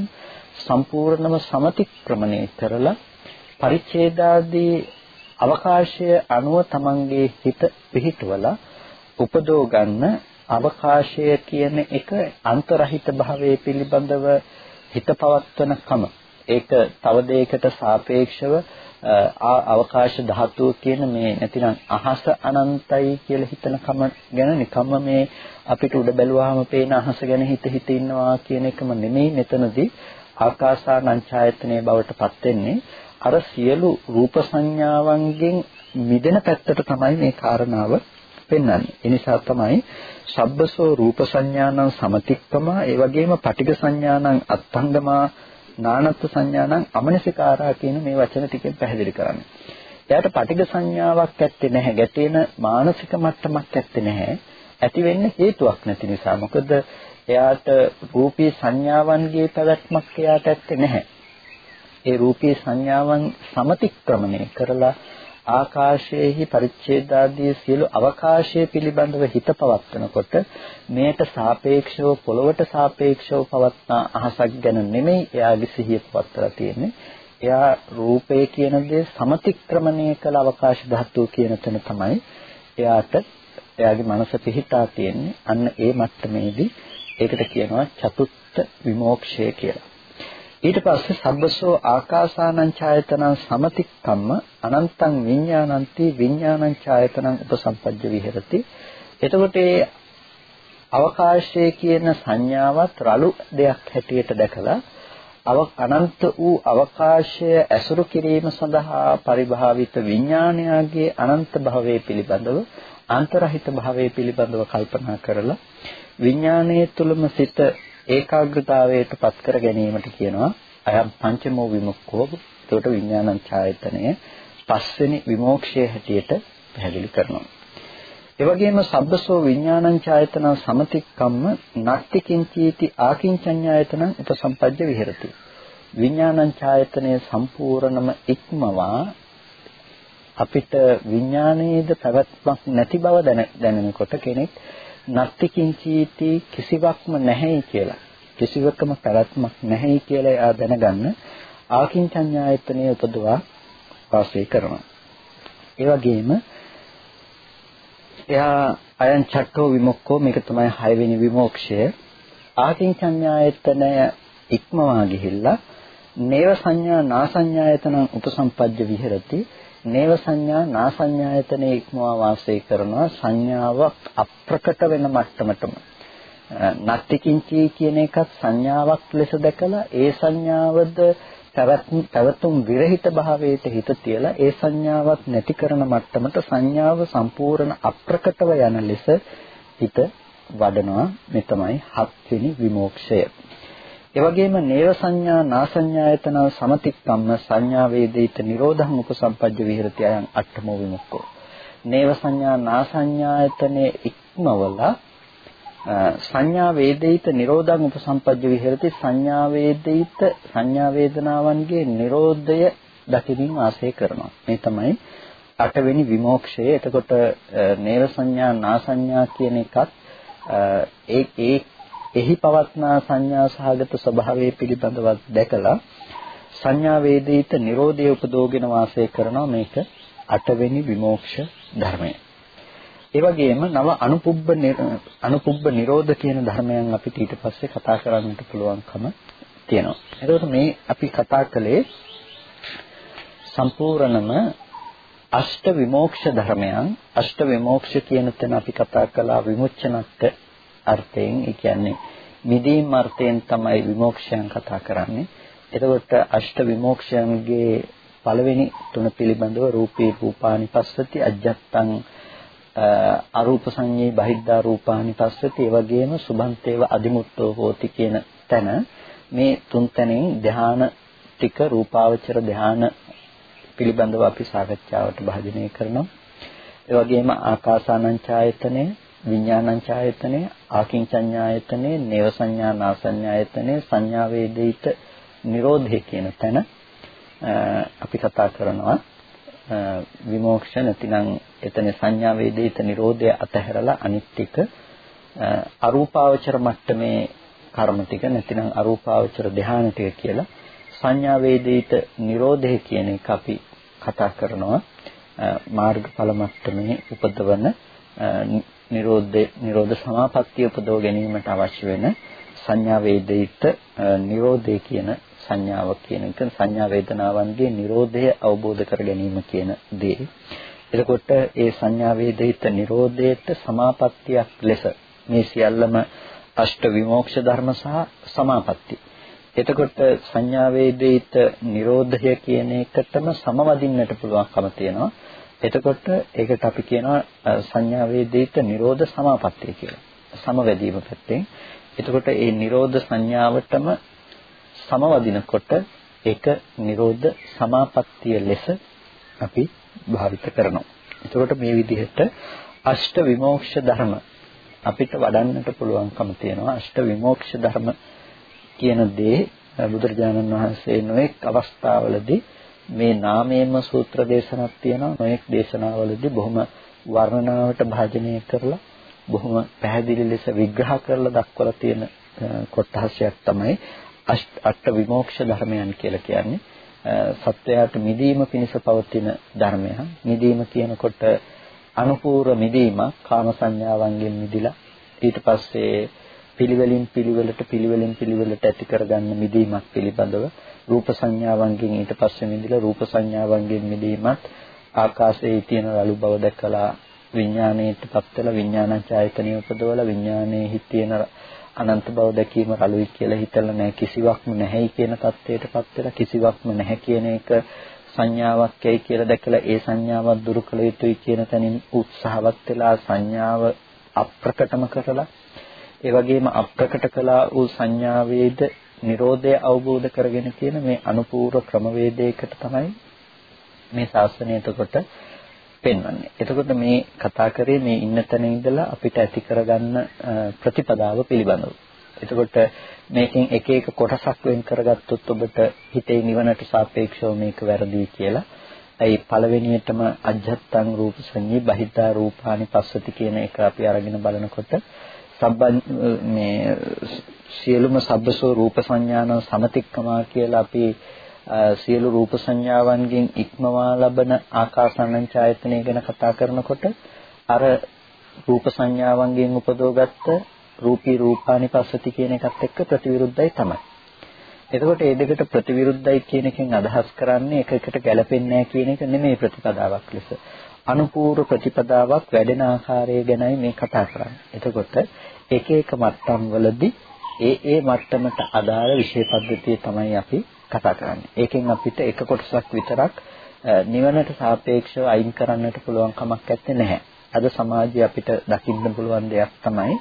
සම්පූර්ණම සමතික්‍රමණය කරලා පරිච්ඡේදාදී අවකාශය අනුව තමන්ගේ හිත පිහිටවලා උපදෝ ගන්න අවකාශය කියන එක අන්තරහිත භාවයේ පිළිබඳව හිත පවත්වන කම ඒක තව දෙයකට සාපේක්ෂව අවකාශ ධාතුව කියන මේ නැතිනම් අහස අනන්තයි කියලා හිතන කම ගැන නිකම්ම මේ අපිට උඩ බැලුවාම පේන අහස ගැන හිත හිත ඉන්නවා කියන එකම නෙමෙයි මෙතනදී ආකාසානංචායතනයේ බවට පත් වෙන්නේ අර සියලු රූප සංඥාවන්ගෙන් මිදෙන පැත්තට තමයි මේ කාරණාව පෙන්වන්නේ. ඒ නිසා තමයි සබ්බසෝ රූප සංඥානං සමතික්කම ඒ වගේම පටිඝ සංඥානං අත්ංගමා නානත්ත් සංඥානං අමනසිකාරා කියන මේ වචන ටිකෙන් පැහැදිලි කරන්නේ. එයාට පටිඝ සංඥාවක් ඇත්තේ නැහැ. ගැටෙන මානසික මට්ටමක් ඇත්තේ නැහැ. ඇති වෙන්න හේතුවක් නැති නිසා. මොකද එයාට රූපී සංඥාවන්ගේ පැවැත්මක් එයාට ඇත්තේ නැහැ. ඒ රූපී සංඥාවන් සමතික්‍රමණය කරලා ආකාශයේහි පරිච්ඡේදාදී සියලු අවකාශයේ පිළිබඳව හිත පවත්වනකොට මේට සාපේක්ෂව පොළවට සාපේක්ෂව පවත්නා අහසක් ගැන නෙමෙයි එයාගේ සිහිය පවත්වලා තියෙන්නේ. එයා රූපය කියන දේ සමතික්‍රමණය කළ අවකාශ ධාතුව කියන තැන තමයි එයාට එයාගේ මනස පිහිටා තියෙන්නේ. අන්න ඒ මට්ටමේදී ඒකට කියනවා චතුත්ථ විමෝක්ෂය කියලා. ඊට පස්සේ සබ්බසෝ ආකාසානං ඡායතනං සමතික්කම්ම අනන්තං විඥානಂತಿ විඥානං ඡායතනං උපසම්පජ්ජ විහෙරති. එතකොට ඒ අවකාශයේ කියන සංඥාවත් රළු දෙයක් හැටියට දැකලා අව අනන්ත වූ අවකාශය ඇසුරු කිරීම සඳහා පරිභාවිත විඥානයාගේ අනන්ත භවයේ පිළිබඳව අන්තරහිත භවයේ පිළිබඳව කල්පනා කරලා විඥානයේ තුලම සිත ඒකාග්‍රතාවයට පත් කර ගැනීමට කියනවා අයම් පංචමෝ විමුක්ඛෝ එතකොට විඥානං ඡායතනය පස්වෙනි විමෝක්ෂයේ හැටියට පැහැදිලි කරනවා. ඒ වගේම සබ්බසෝ විඥානං ඡායතන සමතික්කම්ම නක්ති කිංචීති ආකින්චඤ්ඤායතන උපසම්පජ්ජ විහෙරති. විඥානං ඡායතනය සම්පූර්ණම ඉක්මවා අපිට විඥානයේද පැවැත්මක් නැති බව දැනෙනකොට කෙනෙක් නත්ති කිංචීති කිසිවක්ම නැහැයි කියලා කිසිවකම පැවැත්මක් නැහැයි කියලා එයා දැනගන්න ආකින්චඤ්ඤායතනයේ උපදවා වාසය කරනවා. ඒ වගේම එයා අයන් චක්කෝ විමුක්ඛෝ මේක තමයි හයවෙනි විමෝක්ෂය. ආකින්චඤ්ඤායතනය ඉක්මවා ගිහිල්ලා නේව සංඥා නාසඤ්ඤායතන උපසම්පජ්ජ විහෙරති නේව සංඥා නාසඤ්ඤායතනේ ඉක්මවා වාසය කරනවා සංඥාවක් අප්‍රකට වෙන මට්ටමටම නත්ති කිංචි කියන එකත් සංඥාවක් ලෙස දැකලා ඒ සංඥාවද පැවතුම් විරහිත භාවයට හිත තියලා ඒ සංඥාවක් නැති කරන මට්ටමට සංඥාව සම්පූර්ණ අප්‍රකටව යන ලෙස හිත වඩනවා මේ තමයි හත්වෙනි විමෝක්ෂය. ඒ වගේම නේව සංඥා නාසඤ්ඤායතන සමතික්කම්ම සංඥා වේදිත නිරෝධං උපසම්පජ්ජ විහෙරති අයං අට්ඨමෝ විමුක්ඛෝ. නේව සංඥා නාසඤ්ඤායතනේ ඉක්මවලා සංඥා වේදිත නිරෝධං උපසම්පජ්ජ විහෙරති සංඥා වේදිත සංඥා වේදනාවන්ගේ නිරෝධය දකිමින් වාසය කරනවා මේ තමයි අටවෙනි විමෝක්ෂය එතකොට නේව සංඥා නාසඤ්ඤා කියන එකත් ඒ ඒ එහි පවත්නා සංඥා සහගත ස්වභාවය පිළිබඳව දැකලා සංඥා වේදිත නිරෝධය උපදෝගෙන වාසය කරනවා මේක අටවෙනි විමෝක්ෂ ධර්මය ඒ වගේම නව අනුපුබ්බ අනුපුබ්බ නිරෝධ කියන ධර්මයන් අපිට ඊට පස්සේ කතා කරන්නට පුළුවන්කම තියෙනවා. එතකොට මේ අපි කතා කළේ සම්පූර්ණම අෂ්ට විමෝක්ෂ ධර්මයන් අෂ්ට විමෝක්ෂ කියන තැන අපි කතා කළා විමුච්ඡනත් අර්ථයෙන් ඒ කියන්නේ මිදීම් අර්ථයෙන් තමයි විමෝක්ෂයන් කතා කරන්නේ. එතකොට අෂ්ට විමෝක්ෂයන්ගේ පළවෙනි තුන පිළිබඳව රූපේ රූපානි පස්සති අජ්ජත්තං අරූප සංඤේ බහිද්ධා රූපානි පස්සති. ඒ වගේම සුභන්තේව අදිමුත්තෝ හෝති කියන තැන. මේ තුන් තැනින් ධ්‍යාන ටික රූපාවචර ධ්‍යාන පිළිබඳව අපි සාකච්ඡාවට භාජනය කරනවා. ඒ වගේම ආකාසානංචායතනෙ විඥානංචායතනෙ ආකින්චඤ්ඤායතනෙ නේව සංඥා නාසඤ්ඤායතනෙ සංඥා වේදිත නිරෝධය කියන තැන අපි කතා කරනවා. විමෝක්ෂ නැතිනම් එතන සංඥා වේදිත නිරෝධය අතහැරලා අනිත් ටික අරූපාවචර මට්ටමේ කර්ම ටික නැතිනම් අරූපාවචර ධානය ටික කියලා සංඥා වේදිත නිරෝධය කියන එක අපි කතා කරනවා. මාර්ගඵල මට්ටමේ උපදවන නිරෝධ නිරෝධ සමාපත්තිය උපදව ගැනීමට අවශ්‍ය වෙන සංඥා වේදිත නිරෝධය කියන සංඥාව කියන එක සංඥා වේදනාවන්ගේ නිරෝධය අවබෝධ කර ගැනීම කියන දේ. එතකොට ඒ සංඥා වේදිත නිරෝධයට සමාපත්තියක් ලෙස මේ සියල්ලම අෂ්ට විමෝක්ෂ ධර්ම සහ සමාපatti. එතකොට සංඥා වේදිත නිරෝධය කියන එකටම සමවදින්නට පුළුවන්කම තියෙනවා. එතකොට ඒකට අපි කියනවා සංඥා වේදිත නිරෝධ සමාපත්තිය කියලා. සමවැදීම පැත්තෙන්. එතකොට මේ නිරෝධ සංඥාවටම සමවදිනකොට ඒක නිරෝධ සමාපත්තිය ලෙස අපි භාවිත කරනවා. එතකොට මේ විදිහට අෂ්ට විමෝක්ෂ ධර්ම අපිට වඩන්නට පුළුවන්කම තියෙනවා. අෂ්ට විමෝක්ෂ ධර්ම කියන දේ බුදුරජාණන් වහන්සේ නොඑක් අවස්ථාවලදී මේ නාමයෙන්ම සූත්‍ර දේශනාවක් තියෙනවා. නොඑක් දේශනාවලදී බොහොම වර්ණනාවට භාජනය කරලා බොහොම පැහැදිලි ලෙස විග්‍රහ කරලා දක්වලා තියෙන කොටහසක් තමයි අෂ්ට විමෝක්ෂ ධර්මයන් කියලා කියන්නේ. සත්‍යයට මිදීම පිණිස පවතින ධර්මයන්. මිදීම කියනකොට අනුපූර්ව මිදීමක් කාම සංඥාවන්ගෙන් මිදිලා ඊට පස්සේ පිළිවෙලින් පිළිවෙලට පිළිවෙලින් පිළිවෙලට ඇති කරගන්න මිදීමක් පිළිබඳව රූප සංඥාවන්ගෙන් ඊට පස්සේ මිදිලා රූප සංඥාවන්ගෙන් මිදීමත් ආකාශයේ තියෙන රළු බව දැකලා විඥාණයටපත් වෙලා විඥානචායතනිය උපදවලා විඥානයේ තියෙන අනන්ත බව දැකීම රළුයි කියලා හිතලා නැහැ කිසිවක්ම නැහැයි කියන தත්ත්වයටපත් වෙලා කිසිවක්ම නැහැ කියන එක සංඥාවක් යයි කියලා දැකලා ඒ සංඥාවක් දුරු කළ යුතුයි කියන තැනින් උත්සාහවත් වෙලා සංඥාව අප්‍රකටම කරලා ඒ වගේම අප්‍රකට කළා වූ සංඥාවේද Nirodha අවබෝධ කරගෙන කියන මේ අනුපූර්ව ක්‍රමවේදයකට තමයි මේ ශාස්ත්‍රණය එතකොට පෙන්වන්නේ. එතකොට මේ කතා කරේ මේ ඉන්න තැන ඉඳලා අපිට ඇති කරගන්න ප්‍රතිපදාව පිළිබඳව. එතකොට මේකෙන් එක එක කොටසක් වෙන් කරගත්තොත් ඔබට හිතේ නිවනට සාපේක්ෂව මේක වැරදි කියලා. ඒ පළවෙනියටම අජත්තං රූප සංඤී බහිද්ධා රූපානි පස්සති කියන එක අපි අරගෙන බලනකොට සබ්බ මේ සියලුම සබ්බසෝ රූප සංඥාන සමතික්කමා කියලා අපි සියලු රූප සංඥාවන්ගෙන් ඉක්මවා ලබන ආකාසානං ඡායතනය ගැන කතා කරනකොට අර රූප සංඥාවන්ගෙන් උපදවගත්ත රූපී රූපානි පස්සති කියන එකත් එක්ක ප්‍රතිවිරුද්ධයි තමයි. එතකොට මේ දෙකට ප්‍රතිවිරුද්ධයි කියන එකෙන් අදහස් කරන්නේ එකකට ගැලපෙන්නේ නැහැ කියන එක නෙමෙයි ප්‍රතිපදාවක් ලෙස. අනුපූර්ව ප්‍රතිපදාවක් වැඩෙන ආකාරය ගැනයි මේ කතා කරන්නේ. එතකොට එක එක මට්ටම් වලදී ඒ ඒ මට්ටමට අදාළ විෂය පද්ධතිය තමයි අපි කතා කරන්නේ. ඒකෙන් අපිට එක කොටසක් විතරක් නිවනට සාපේක්ෂව අයින් කරන්නට පුළුවන් කමක් නැත්තේ නැහැ. අද සමාජයේ අපිට දකින්න පුළුවන් දෙයක් තමයි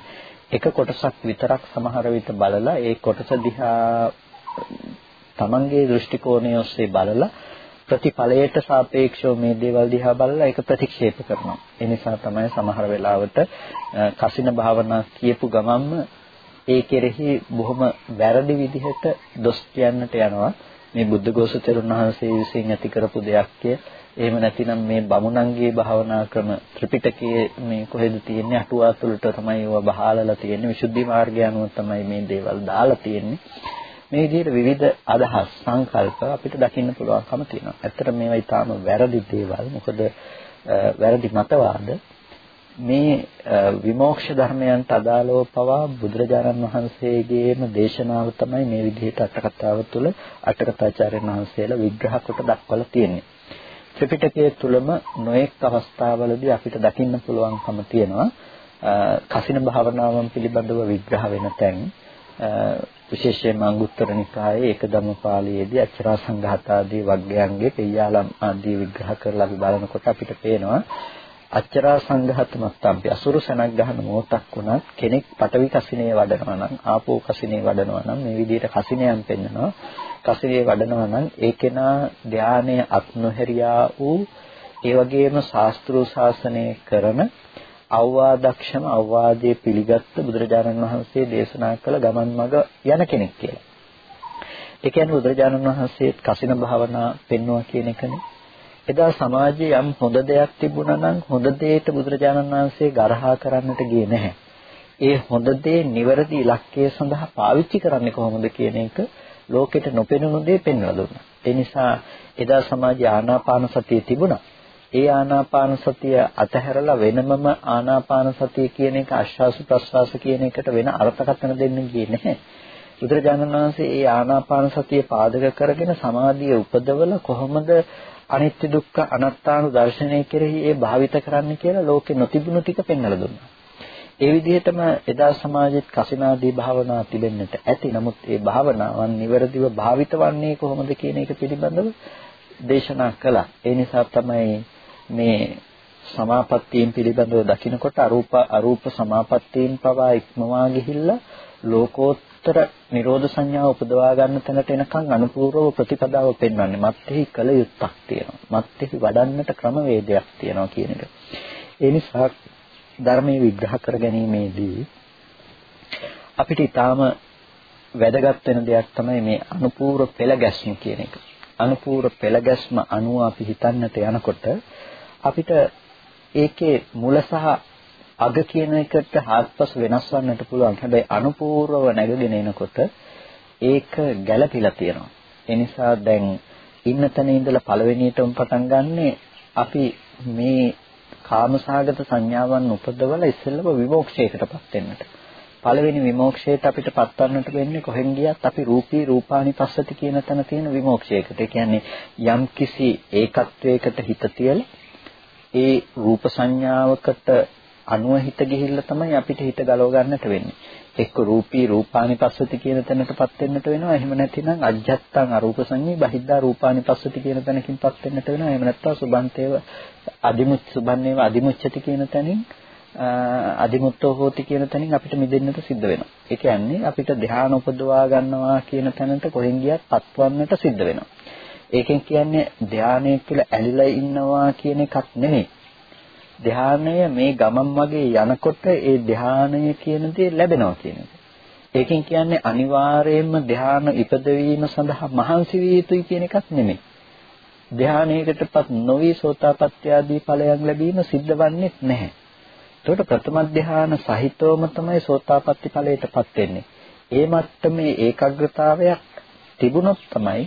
එක කොටසක් විතරක් සමහර විට බලලා ඒ කොටස දිහා තමන්ගේ දෘෂ්ටි කෝණය ඔස්සේ බලලා ප්‍රතිඵලයට සාපේක්ෂව මේ දේවල් දිහා බලලා ඒක ප්‍රතික්ෂේප කරනවා. ඒ නිසා තමයි සමහර වෙලාවට කසින භාවනා කියපු ගමන්ම ඒ කෙරෙහි බොහොම වැරදි විදිහට දොස් කියන්නට යනවා. මේ බුද්ධඝෝෂ තෙරුන් වහන්සේ විසින් ඇති කරපු දෙයක්ය. එහෙම නැතිනම් මේ බමුණන්ගේ භාවනා ක්‍රම ත්‍රිපිටකයේ මේ කොහෙද තියෙන්නේ අටුවා තුළට තමයි ඒවා බහාලලා තියෙන්නේ. විසුද්ධි මාර්ගය අනුව තමයි මේ දේවල් දාලා තියෙන්නේ. මේ විදිහට විවිධ අදහස් සංකල්ප අපිට දකින්න පුළුවන්කම තියෙනවා. ඇත්තට මේවා ඊටාම වැරදි දේවල්. මොකද වැරදි මතවාද මේ විමෝක්ෂ ධර්මයන්ට අදාළව පවා බුදුරජාණන් වහන්සේගේම දේශනාව තමයි මේ විදිහට අටකතාව තුළ අටකතාචාර්යන් වහන්සේලා විග්‍රහ කොට දක්වලා තියෙන්නේ. ත්‍රිපිටකයේ තුලම නොඑක් අවස්ථාවලදී අපිට දකින්න පුළුවන්කම තියෙනවා කසින භාවනාවන් පිළිබඳව විග්‍රහ වෙන තැන් විශේෂයෙන්ම අංගුත්තර නිකායේ ඒක ධම්මපාලියේදී අච්චරා සංඝාත ආදී වග්ගයන්ගේ පෙය්‍යාලම් ආදී විග්‍රහ කරලා අපි බලනකොට අපිට පේනවා අච්චරා සංඝාත මත්තම්පි අසුරු සනක් ගහන මොහොතක් වුණත් කෙනෙක් පටවි කසිනේ වඩනවා නම් ආපෝ කසිනේ වඩනවා නම් මේ විදිහට කසිනයන් පෙන්නනවා. කසිනේ වඩනවා නම් ඒ කෙනා ධානය අත් නොහැරියා වූ ඒ වගේම ශාස්ත්‍රීය ශාසනය කරන අවවාදක්ෂම අවවාදයේ පිළිගත්ත බුදුරජාණන් වහන්සේ දේශනා කළ ගමන් මඟ යන කෙනෙක් කියලා. ඒ කියන්නේ බුදුරජාණන් වහන්සේ කසින භාවනා පෙන්වුවා කියන එකනේ. එදා සමාජයේ යම් හොඳ දෙයක් තිබුණා නම් හොඳ දෙයට බුදුරජාණන් වහන්සේ ගරහා කරන්නට ගියේ නැහැ. ඒ හොඳ දේ නිවැරදි ඉලක්කය සඳහා පාවිච්චි කරන්නේ කොහොමද කියන එක ලෝකෙට නොපෙනුණු දේ පෙන්වලා දුන්නා. ඒ නිසා එදා සමාජයේ ආනාපාන සතිය තිබුණා. ඒ ආනාපාන සතිය අතහැරලා වෙනමම ආනාපාන සතිය කියන එක ආශ්වාස ප්‍රශ්වාස කියන එකට වෙන අර්ථකථන දෙන්න ගියේ නැහැ. බුදුරජාණන් වහන්සේ ඒ ආනාපාන සතිය පාදක කරගෙන සමාධිය උපදවල කොහොමද අනිත්‍ය දුක්ඛ අනාත්මානු දර්ශනය කෙරෙහි ඒ භාවිත කරන්න කියලා ලෝකෙ නොතිබුණු ටික පෙන්වලා දුන්නා. ඒ විදිහටම එදා සමාජෙත් කසිනාදී භාවනා තිබෙන්නට ඇති. නමුත් ඒ භාවනාවන් නිවැරදිව භාවිත වන්නේ කොහොමද කියන එක පිළිබඳව දේශනා කළා. ඒ නිසා තමයි මේ සමාපත්තීන් පිළිබඳව දකිනකොට අරූප අරූප සමාපත්තීන් පවා ඉක්මවා ගිහිල්ලා ලෝකෝත්තර නිරෝධ සංඥාව උපදවා ගන්න තැනට එනකන් අනුපූර්ව ප්‍රතිපදාව පෙන්වන්නේ. මත්ෙහි කල යුත්තක් තියෙනවා. මත්ෙහි වඩන්නට ක්‍රමවේදයක් තියෙනවා කියන එක. ඒ නිසා ධර්මයේ විග්‍රහ කර ගැනීමේදී අපිට ඊටාම වැදගත් වෙන දෙයක් තමයි මේ අනුපූර්ව පෙළ ගැස්ම කියන එක. අනුපූර්ව පෙළ ගැස්ම අනුව අපි හිතන්නට යනකොට අපිට ඒකේ මුල සහ අග කියන එකට හාත්පස වෙනස් වන්නට පුළුවන්. හැබැයි අනුපූර්වව නැගගෙන එනකොට ඒක ගැළපිලා තියෙනවා. ඒ නිසා දැන් ඉන්න තැන ඉඳලා පළවෙනියටම පටන් ගන්නෙ අපි මේ කාමසහගත සංඥාවන් උපදවලා ඉස්සෙල්ලම විමෝක්ෂයකටපත් වෙන්නට. පළවෙනි විමෝක්ෂයට අපිට පත්වන්නට වෙන්නේ කොහෙන් ගියත් අපි රූපී රූපානි පස්සති කියන තැන තියෙන විමෝක්ෂයකට. ඒ කියන්නේ යම් කිසි ඒකත්වයකට හිත තියලා ඒ රූප සංඥාවකට අනුව හිත ගිහිල්ලා තමයි අපිට හිත ගලව ගන්නට වෙන්නේ. එක්ක රූපී රූපානි පස්සති කියන තැනටපත් වෙන්නට වෙනවා. එහෙම නැතිනම් අජ්ජත්තං අරූප සංඤේ බහිද්දා රූපානි පස්සති කියන තැනකින්පත් වෙන්නට වෙනවා. එහෙම නැත්නම් සුබන්තේව අදිමුච් සුබන්නේව අදිමුච්ඡති කියන තැනින් අදිමුත්තෝ හෝති කියන තැනින් අපිට මිදෙන්නට සිද්ධ වෙනවා. ඒ කියන්නේ අපිට ධ්‍යාන උපදවා ගන්නවා කියන තැනට කොහෙන් ගියත් පත්වන්නට සිද්ධ වෙනවා. ඒකෙන් කියන්නේ ධානය කියලා ඇලිලා ඉන්නවා කියන එකක් නෙමෙයි. ධානය මේ ගමන් වගේ යනකොට ඒ ධානය කියන දේ ලැබෙනවා කියන එක. ඒකෙන් කියන්නේ අනිවාර්යයෙන්ම ධාන ඉපදවීම සඳහා මහන්සි විය යුතුයි කියන එකක් නෙමෙයි. ධානයකටපත් නොවි සෝතාපට්ටි ආදී ඵලයන් ලැබීම සිද්ධ වන්නේ නැහැ. එතකොට ප්‍රථම ධාන සහිතවම තමයි සෝතාපට්ටි ඵලයටපත් වෙන්නේ. ඒ මට්ටමේ ඒකාග්‍රතාවයක් තිබුණොත් තමයි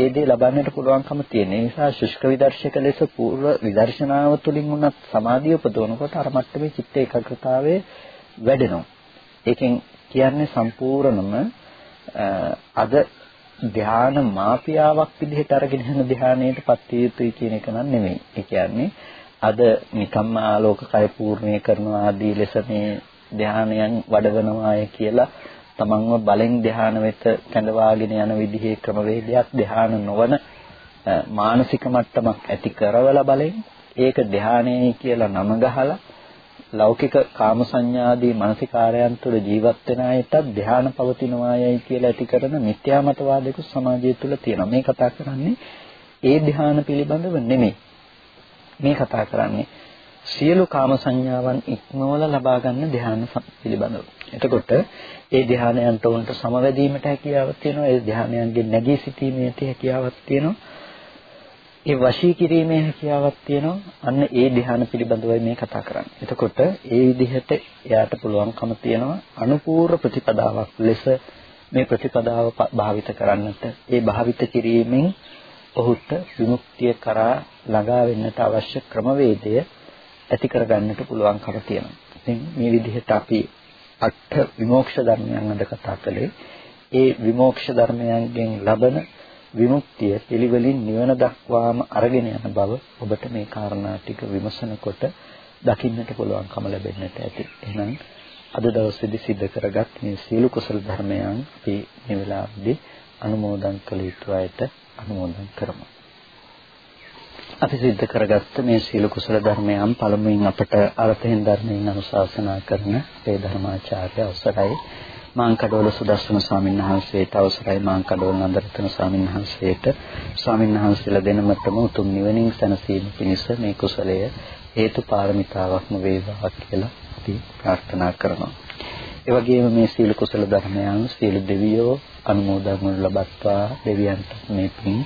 ඒ දේ ලබන්නට පුළුවන්කම තියෙන. ඒ නිසා ශුෂ්ක විදර්ශක ලෙස පූර්ව විදර්ශනාව තුළින් උනත් සමාධිය උපදවනකොට අර මට්ටමේ චිත්ත ඒකාග්‍රතාවය වැඩෙනවා. ඒකෙන් කියන්නේ සම්පූර්ණම අද ධ්‍යාන මාපියාවක් විදිහට අරගෙන යන ධ්‍යානයටපත් විය යුතුයි කියන එක නන් නෙමෙයි. ඒ කියන්නේ අද නිකම්ම ආලෝක කය පූර්ණේ කරනවා ආදී ලෙස මේ ධ්‍යානයන් වඩවනවාය කියලා තමන්ව බලෙන් ධ්‍යාන වෙත කැඳවාගෙන යන විදිහේ ක්‍රමවේදයක් ධ්‍යාන නොවන මානසික මට්ටමක් ඇති කරවලා බලෙන් ඒක ධ්‍යානයයි කියලා නම ගහලා ලෞකික කාම සංඥාදී මානසිකාරයන් තුළ ජීවත් වෙන අයට ධ්‍යාන පවතිනවායයි කියලා ඇති කරන මිත්‍යා මතවාදයක සමාජය තුළ තියෙනවා. මේ කතා කරන්නේ ඒ ධ්‍යාන පිළිබඳව නෙමෙයි. මේ කතා කරන්නේ සියලු කාම සංඥාවන් ඉක්මවල ලබා ගන්න ධ්‍යාන පිළිබඳව. එතකොට ඒ ධ්‍යානයන්ට උන්ට සමවැදීමට හැකියාවක් තියෙනවා. ඒ ධ්‍යානයන්ගෙන් නැගී සිටීමේ හැකියාවක් තියෙනවා. ඒ වශී කිරීමේ හැකියාවක් තියෙනවා. අන්න ඒ ධ්‍යාන පිළිබඳවයි මේ කතා කරන්නේ. එතකොට ඒ විදිහට එයාට පුළුවන්කම තියෙනවා අනුපූර්ව ප්‍රතිපදාවක් ලෙස මේ ප්‍රතිපදාව භාවිත කරන්නට. ඒ භාවිත කිරීමෙන් ඔහුට විමුක්තිය කරා ළඟා වෙන්නට අවශ්‍ය ක්‍රමවේදය ඇති කරගන්නට පුළුවන්කම තියෙනවා. ඉතින් මේ විදිහට අපි අට විමෝක්ෂ ධර්මයන් අද කතා කළේ. ඒ විමෝක්ෂ ධර්මයන්ගෙන් ලබන විමුක්තිය පිළිවෙලින් නිවන දක්වාම අරගෙන යන බව ඔබට මේ කාරණා ටික විමසනකොට දකින්නට පුළුවන්කම ලැබෙන්නට ඇති. එහෙනම් අද දවසේදී සිද්ධ කරගත් මේ සීල කුසල ධර්මයන් අපි මේ වෙලාවේදී අනුමෝදන් කළ යුතු අයට අනුමෝදන් කරමු. අපි සිද්ධ කරගත්ත මේ සීල කුසල ධර්මයන් පළමුවෙන් අපට අර්ථයෙන් ධර්මයෙන් අනුශාසනා කරන ඒ ධර්මාචාර්ය අවසරයි මාංකඩෝල සුදස්සන ස්වාමීන් වහන්සේට අවසරයි මාංකඩෝල නන්දරත්න ස්වාමීන් වහන්සේට ස්වාමීන් වහන්සේලා දෙනමතම උතුම් නිවනින් සැනසීම පිණිස මේ කුසලය හේතු පාරමිතාවක්ම වේවා කියලා අපි ප්‍රාර්ථනා කරනවා. ඒ වගේම මේ සීල කුසල ධර්මයන් සියලු දෙවියෝ අනුමෝදන් වනු ලබත්වා දෙවියන්ට මේ පින්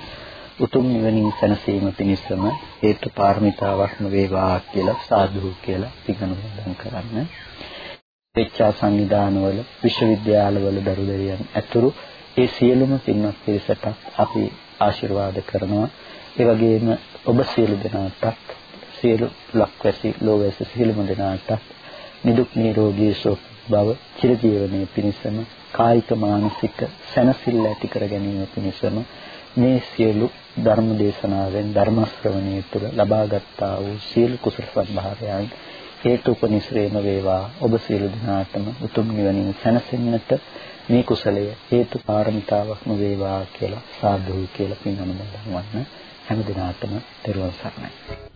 උතුම් නිවනින් සැනසීම පිණිසම හේතු පාරමිතාවක්ම වේවා කියලා සාදු කියලා පින් අනුමෝදන් කරන්න. පෙච්චා සංවිධානවල විශ්වවිද්‍යාලවල දරු දෙවියන් ඇතුළු ඒ සියලුම පින්වත් පිරිසට අපි ආශිර්වාද කරනවා. ඒ වගේම ඔබ සියලු දෙනාටත් සියලු ලක්වැසි ලෝවැසි සියලුම දෙනාට නිදුක් නිරෝගී සුව බව චිරජීවනයේ පිණිසම කායික මානසික සැනසෙල්ල ඇති කර ගැනීම පිණිසම මේ සියලු ධර්ම දේශනාවෙන් ධර්ම ශ්‍රවණය තුළ ලබාගත්තා වූ සියලු කුසල සම්භාරයන් හේතුපනිශ්‍රේම වේවා. ඔබ සියලු දෙනාටම උතුම් නිවනින් සැනසෙන්නට මේ කුසලය හේතු පාරමිතාවක්ම වේවා කියලා සාදු කියලා පින් අනුමෝදන් වන්න හැම දිනාටම තෙරුවන් සරණයි.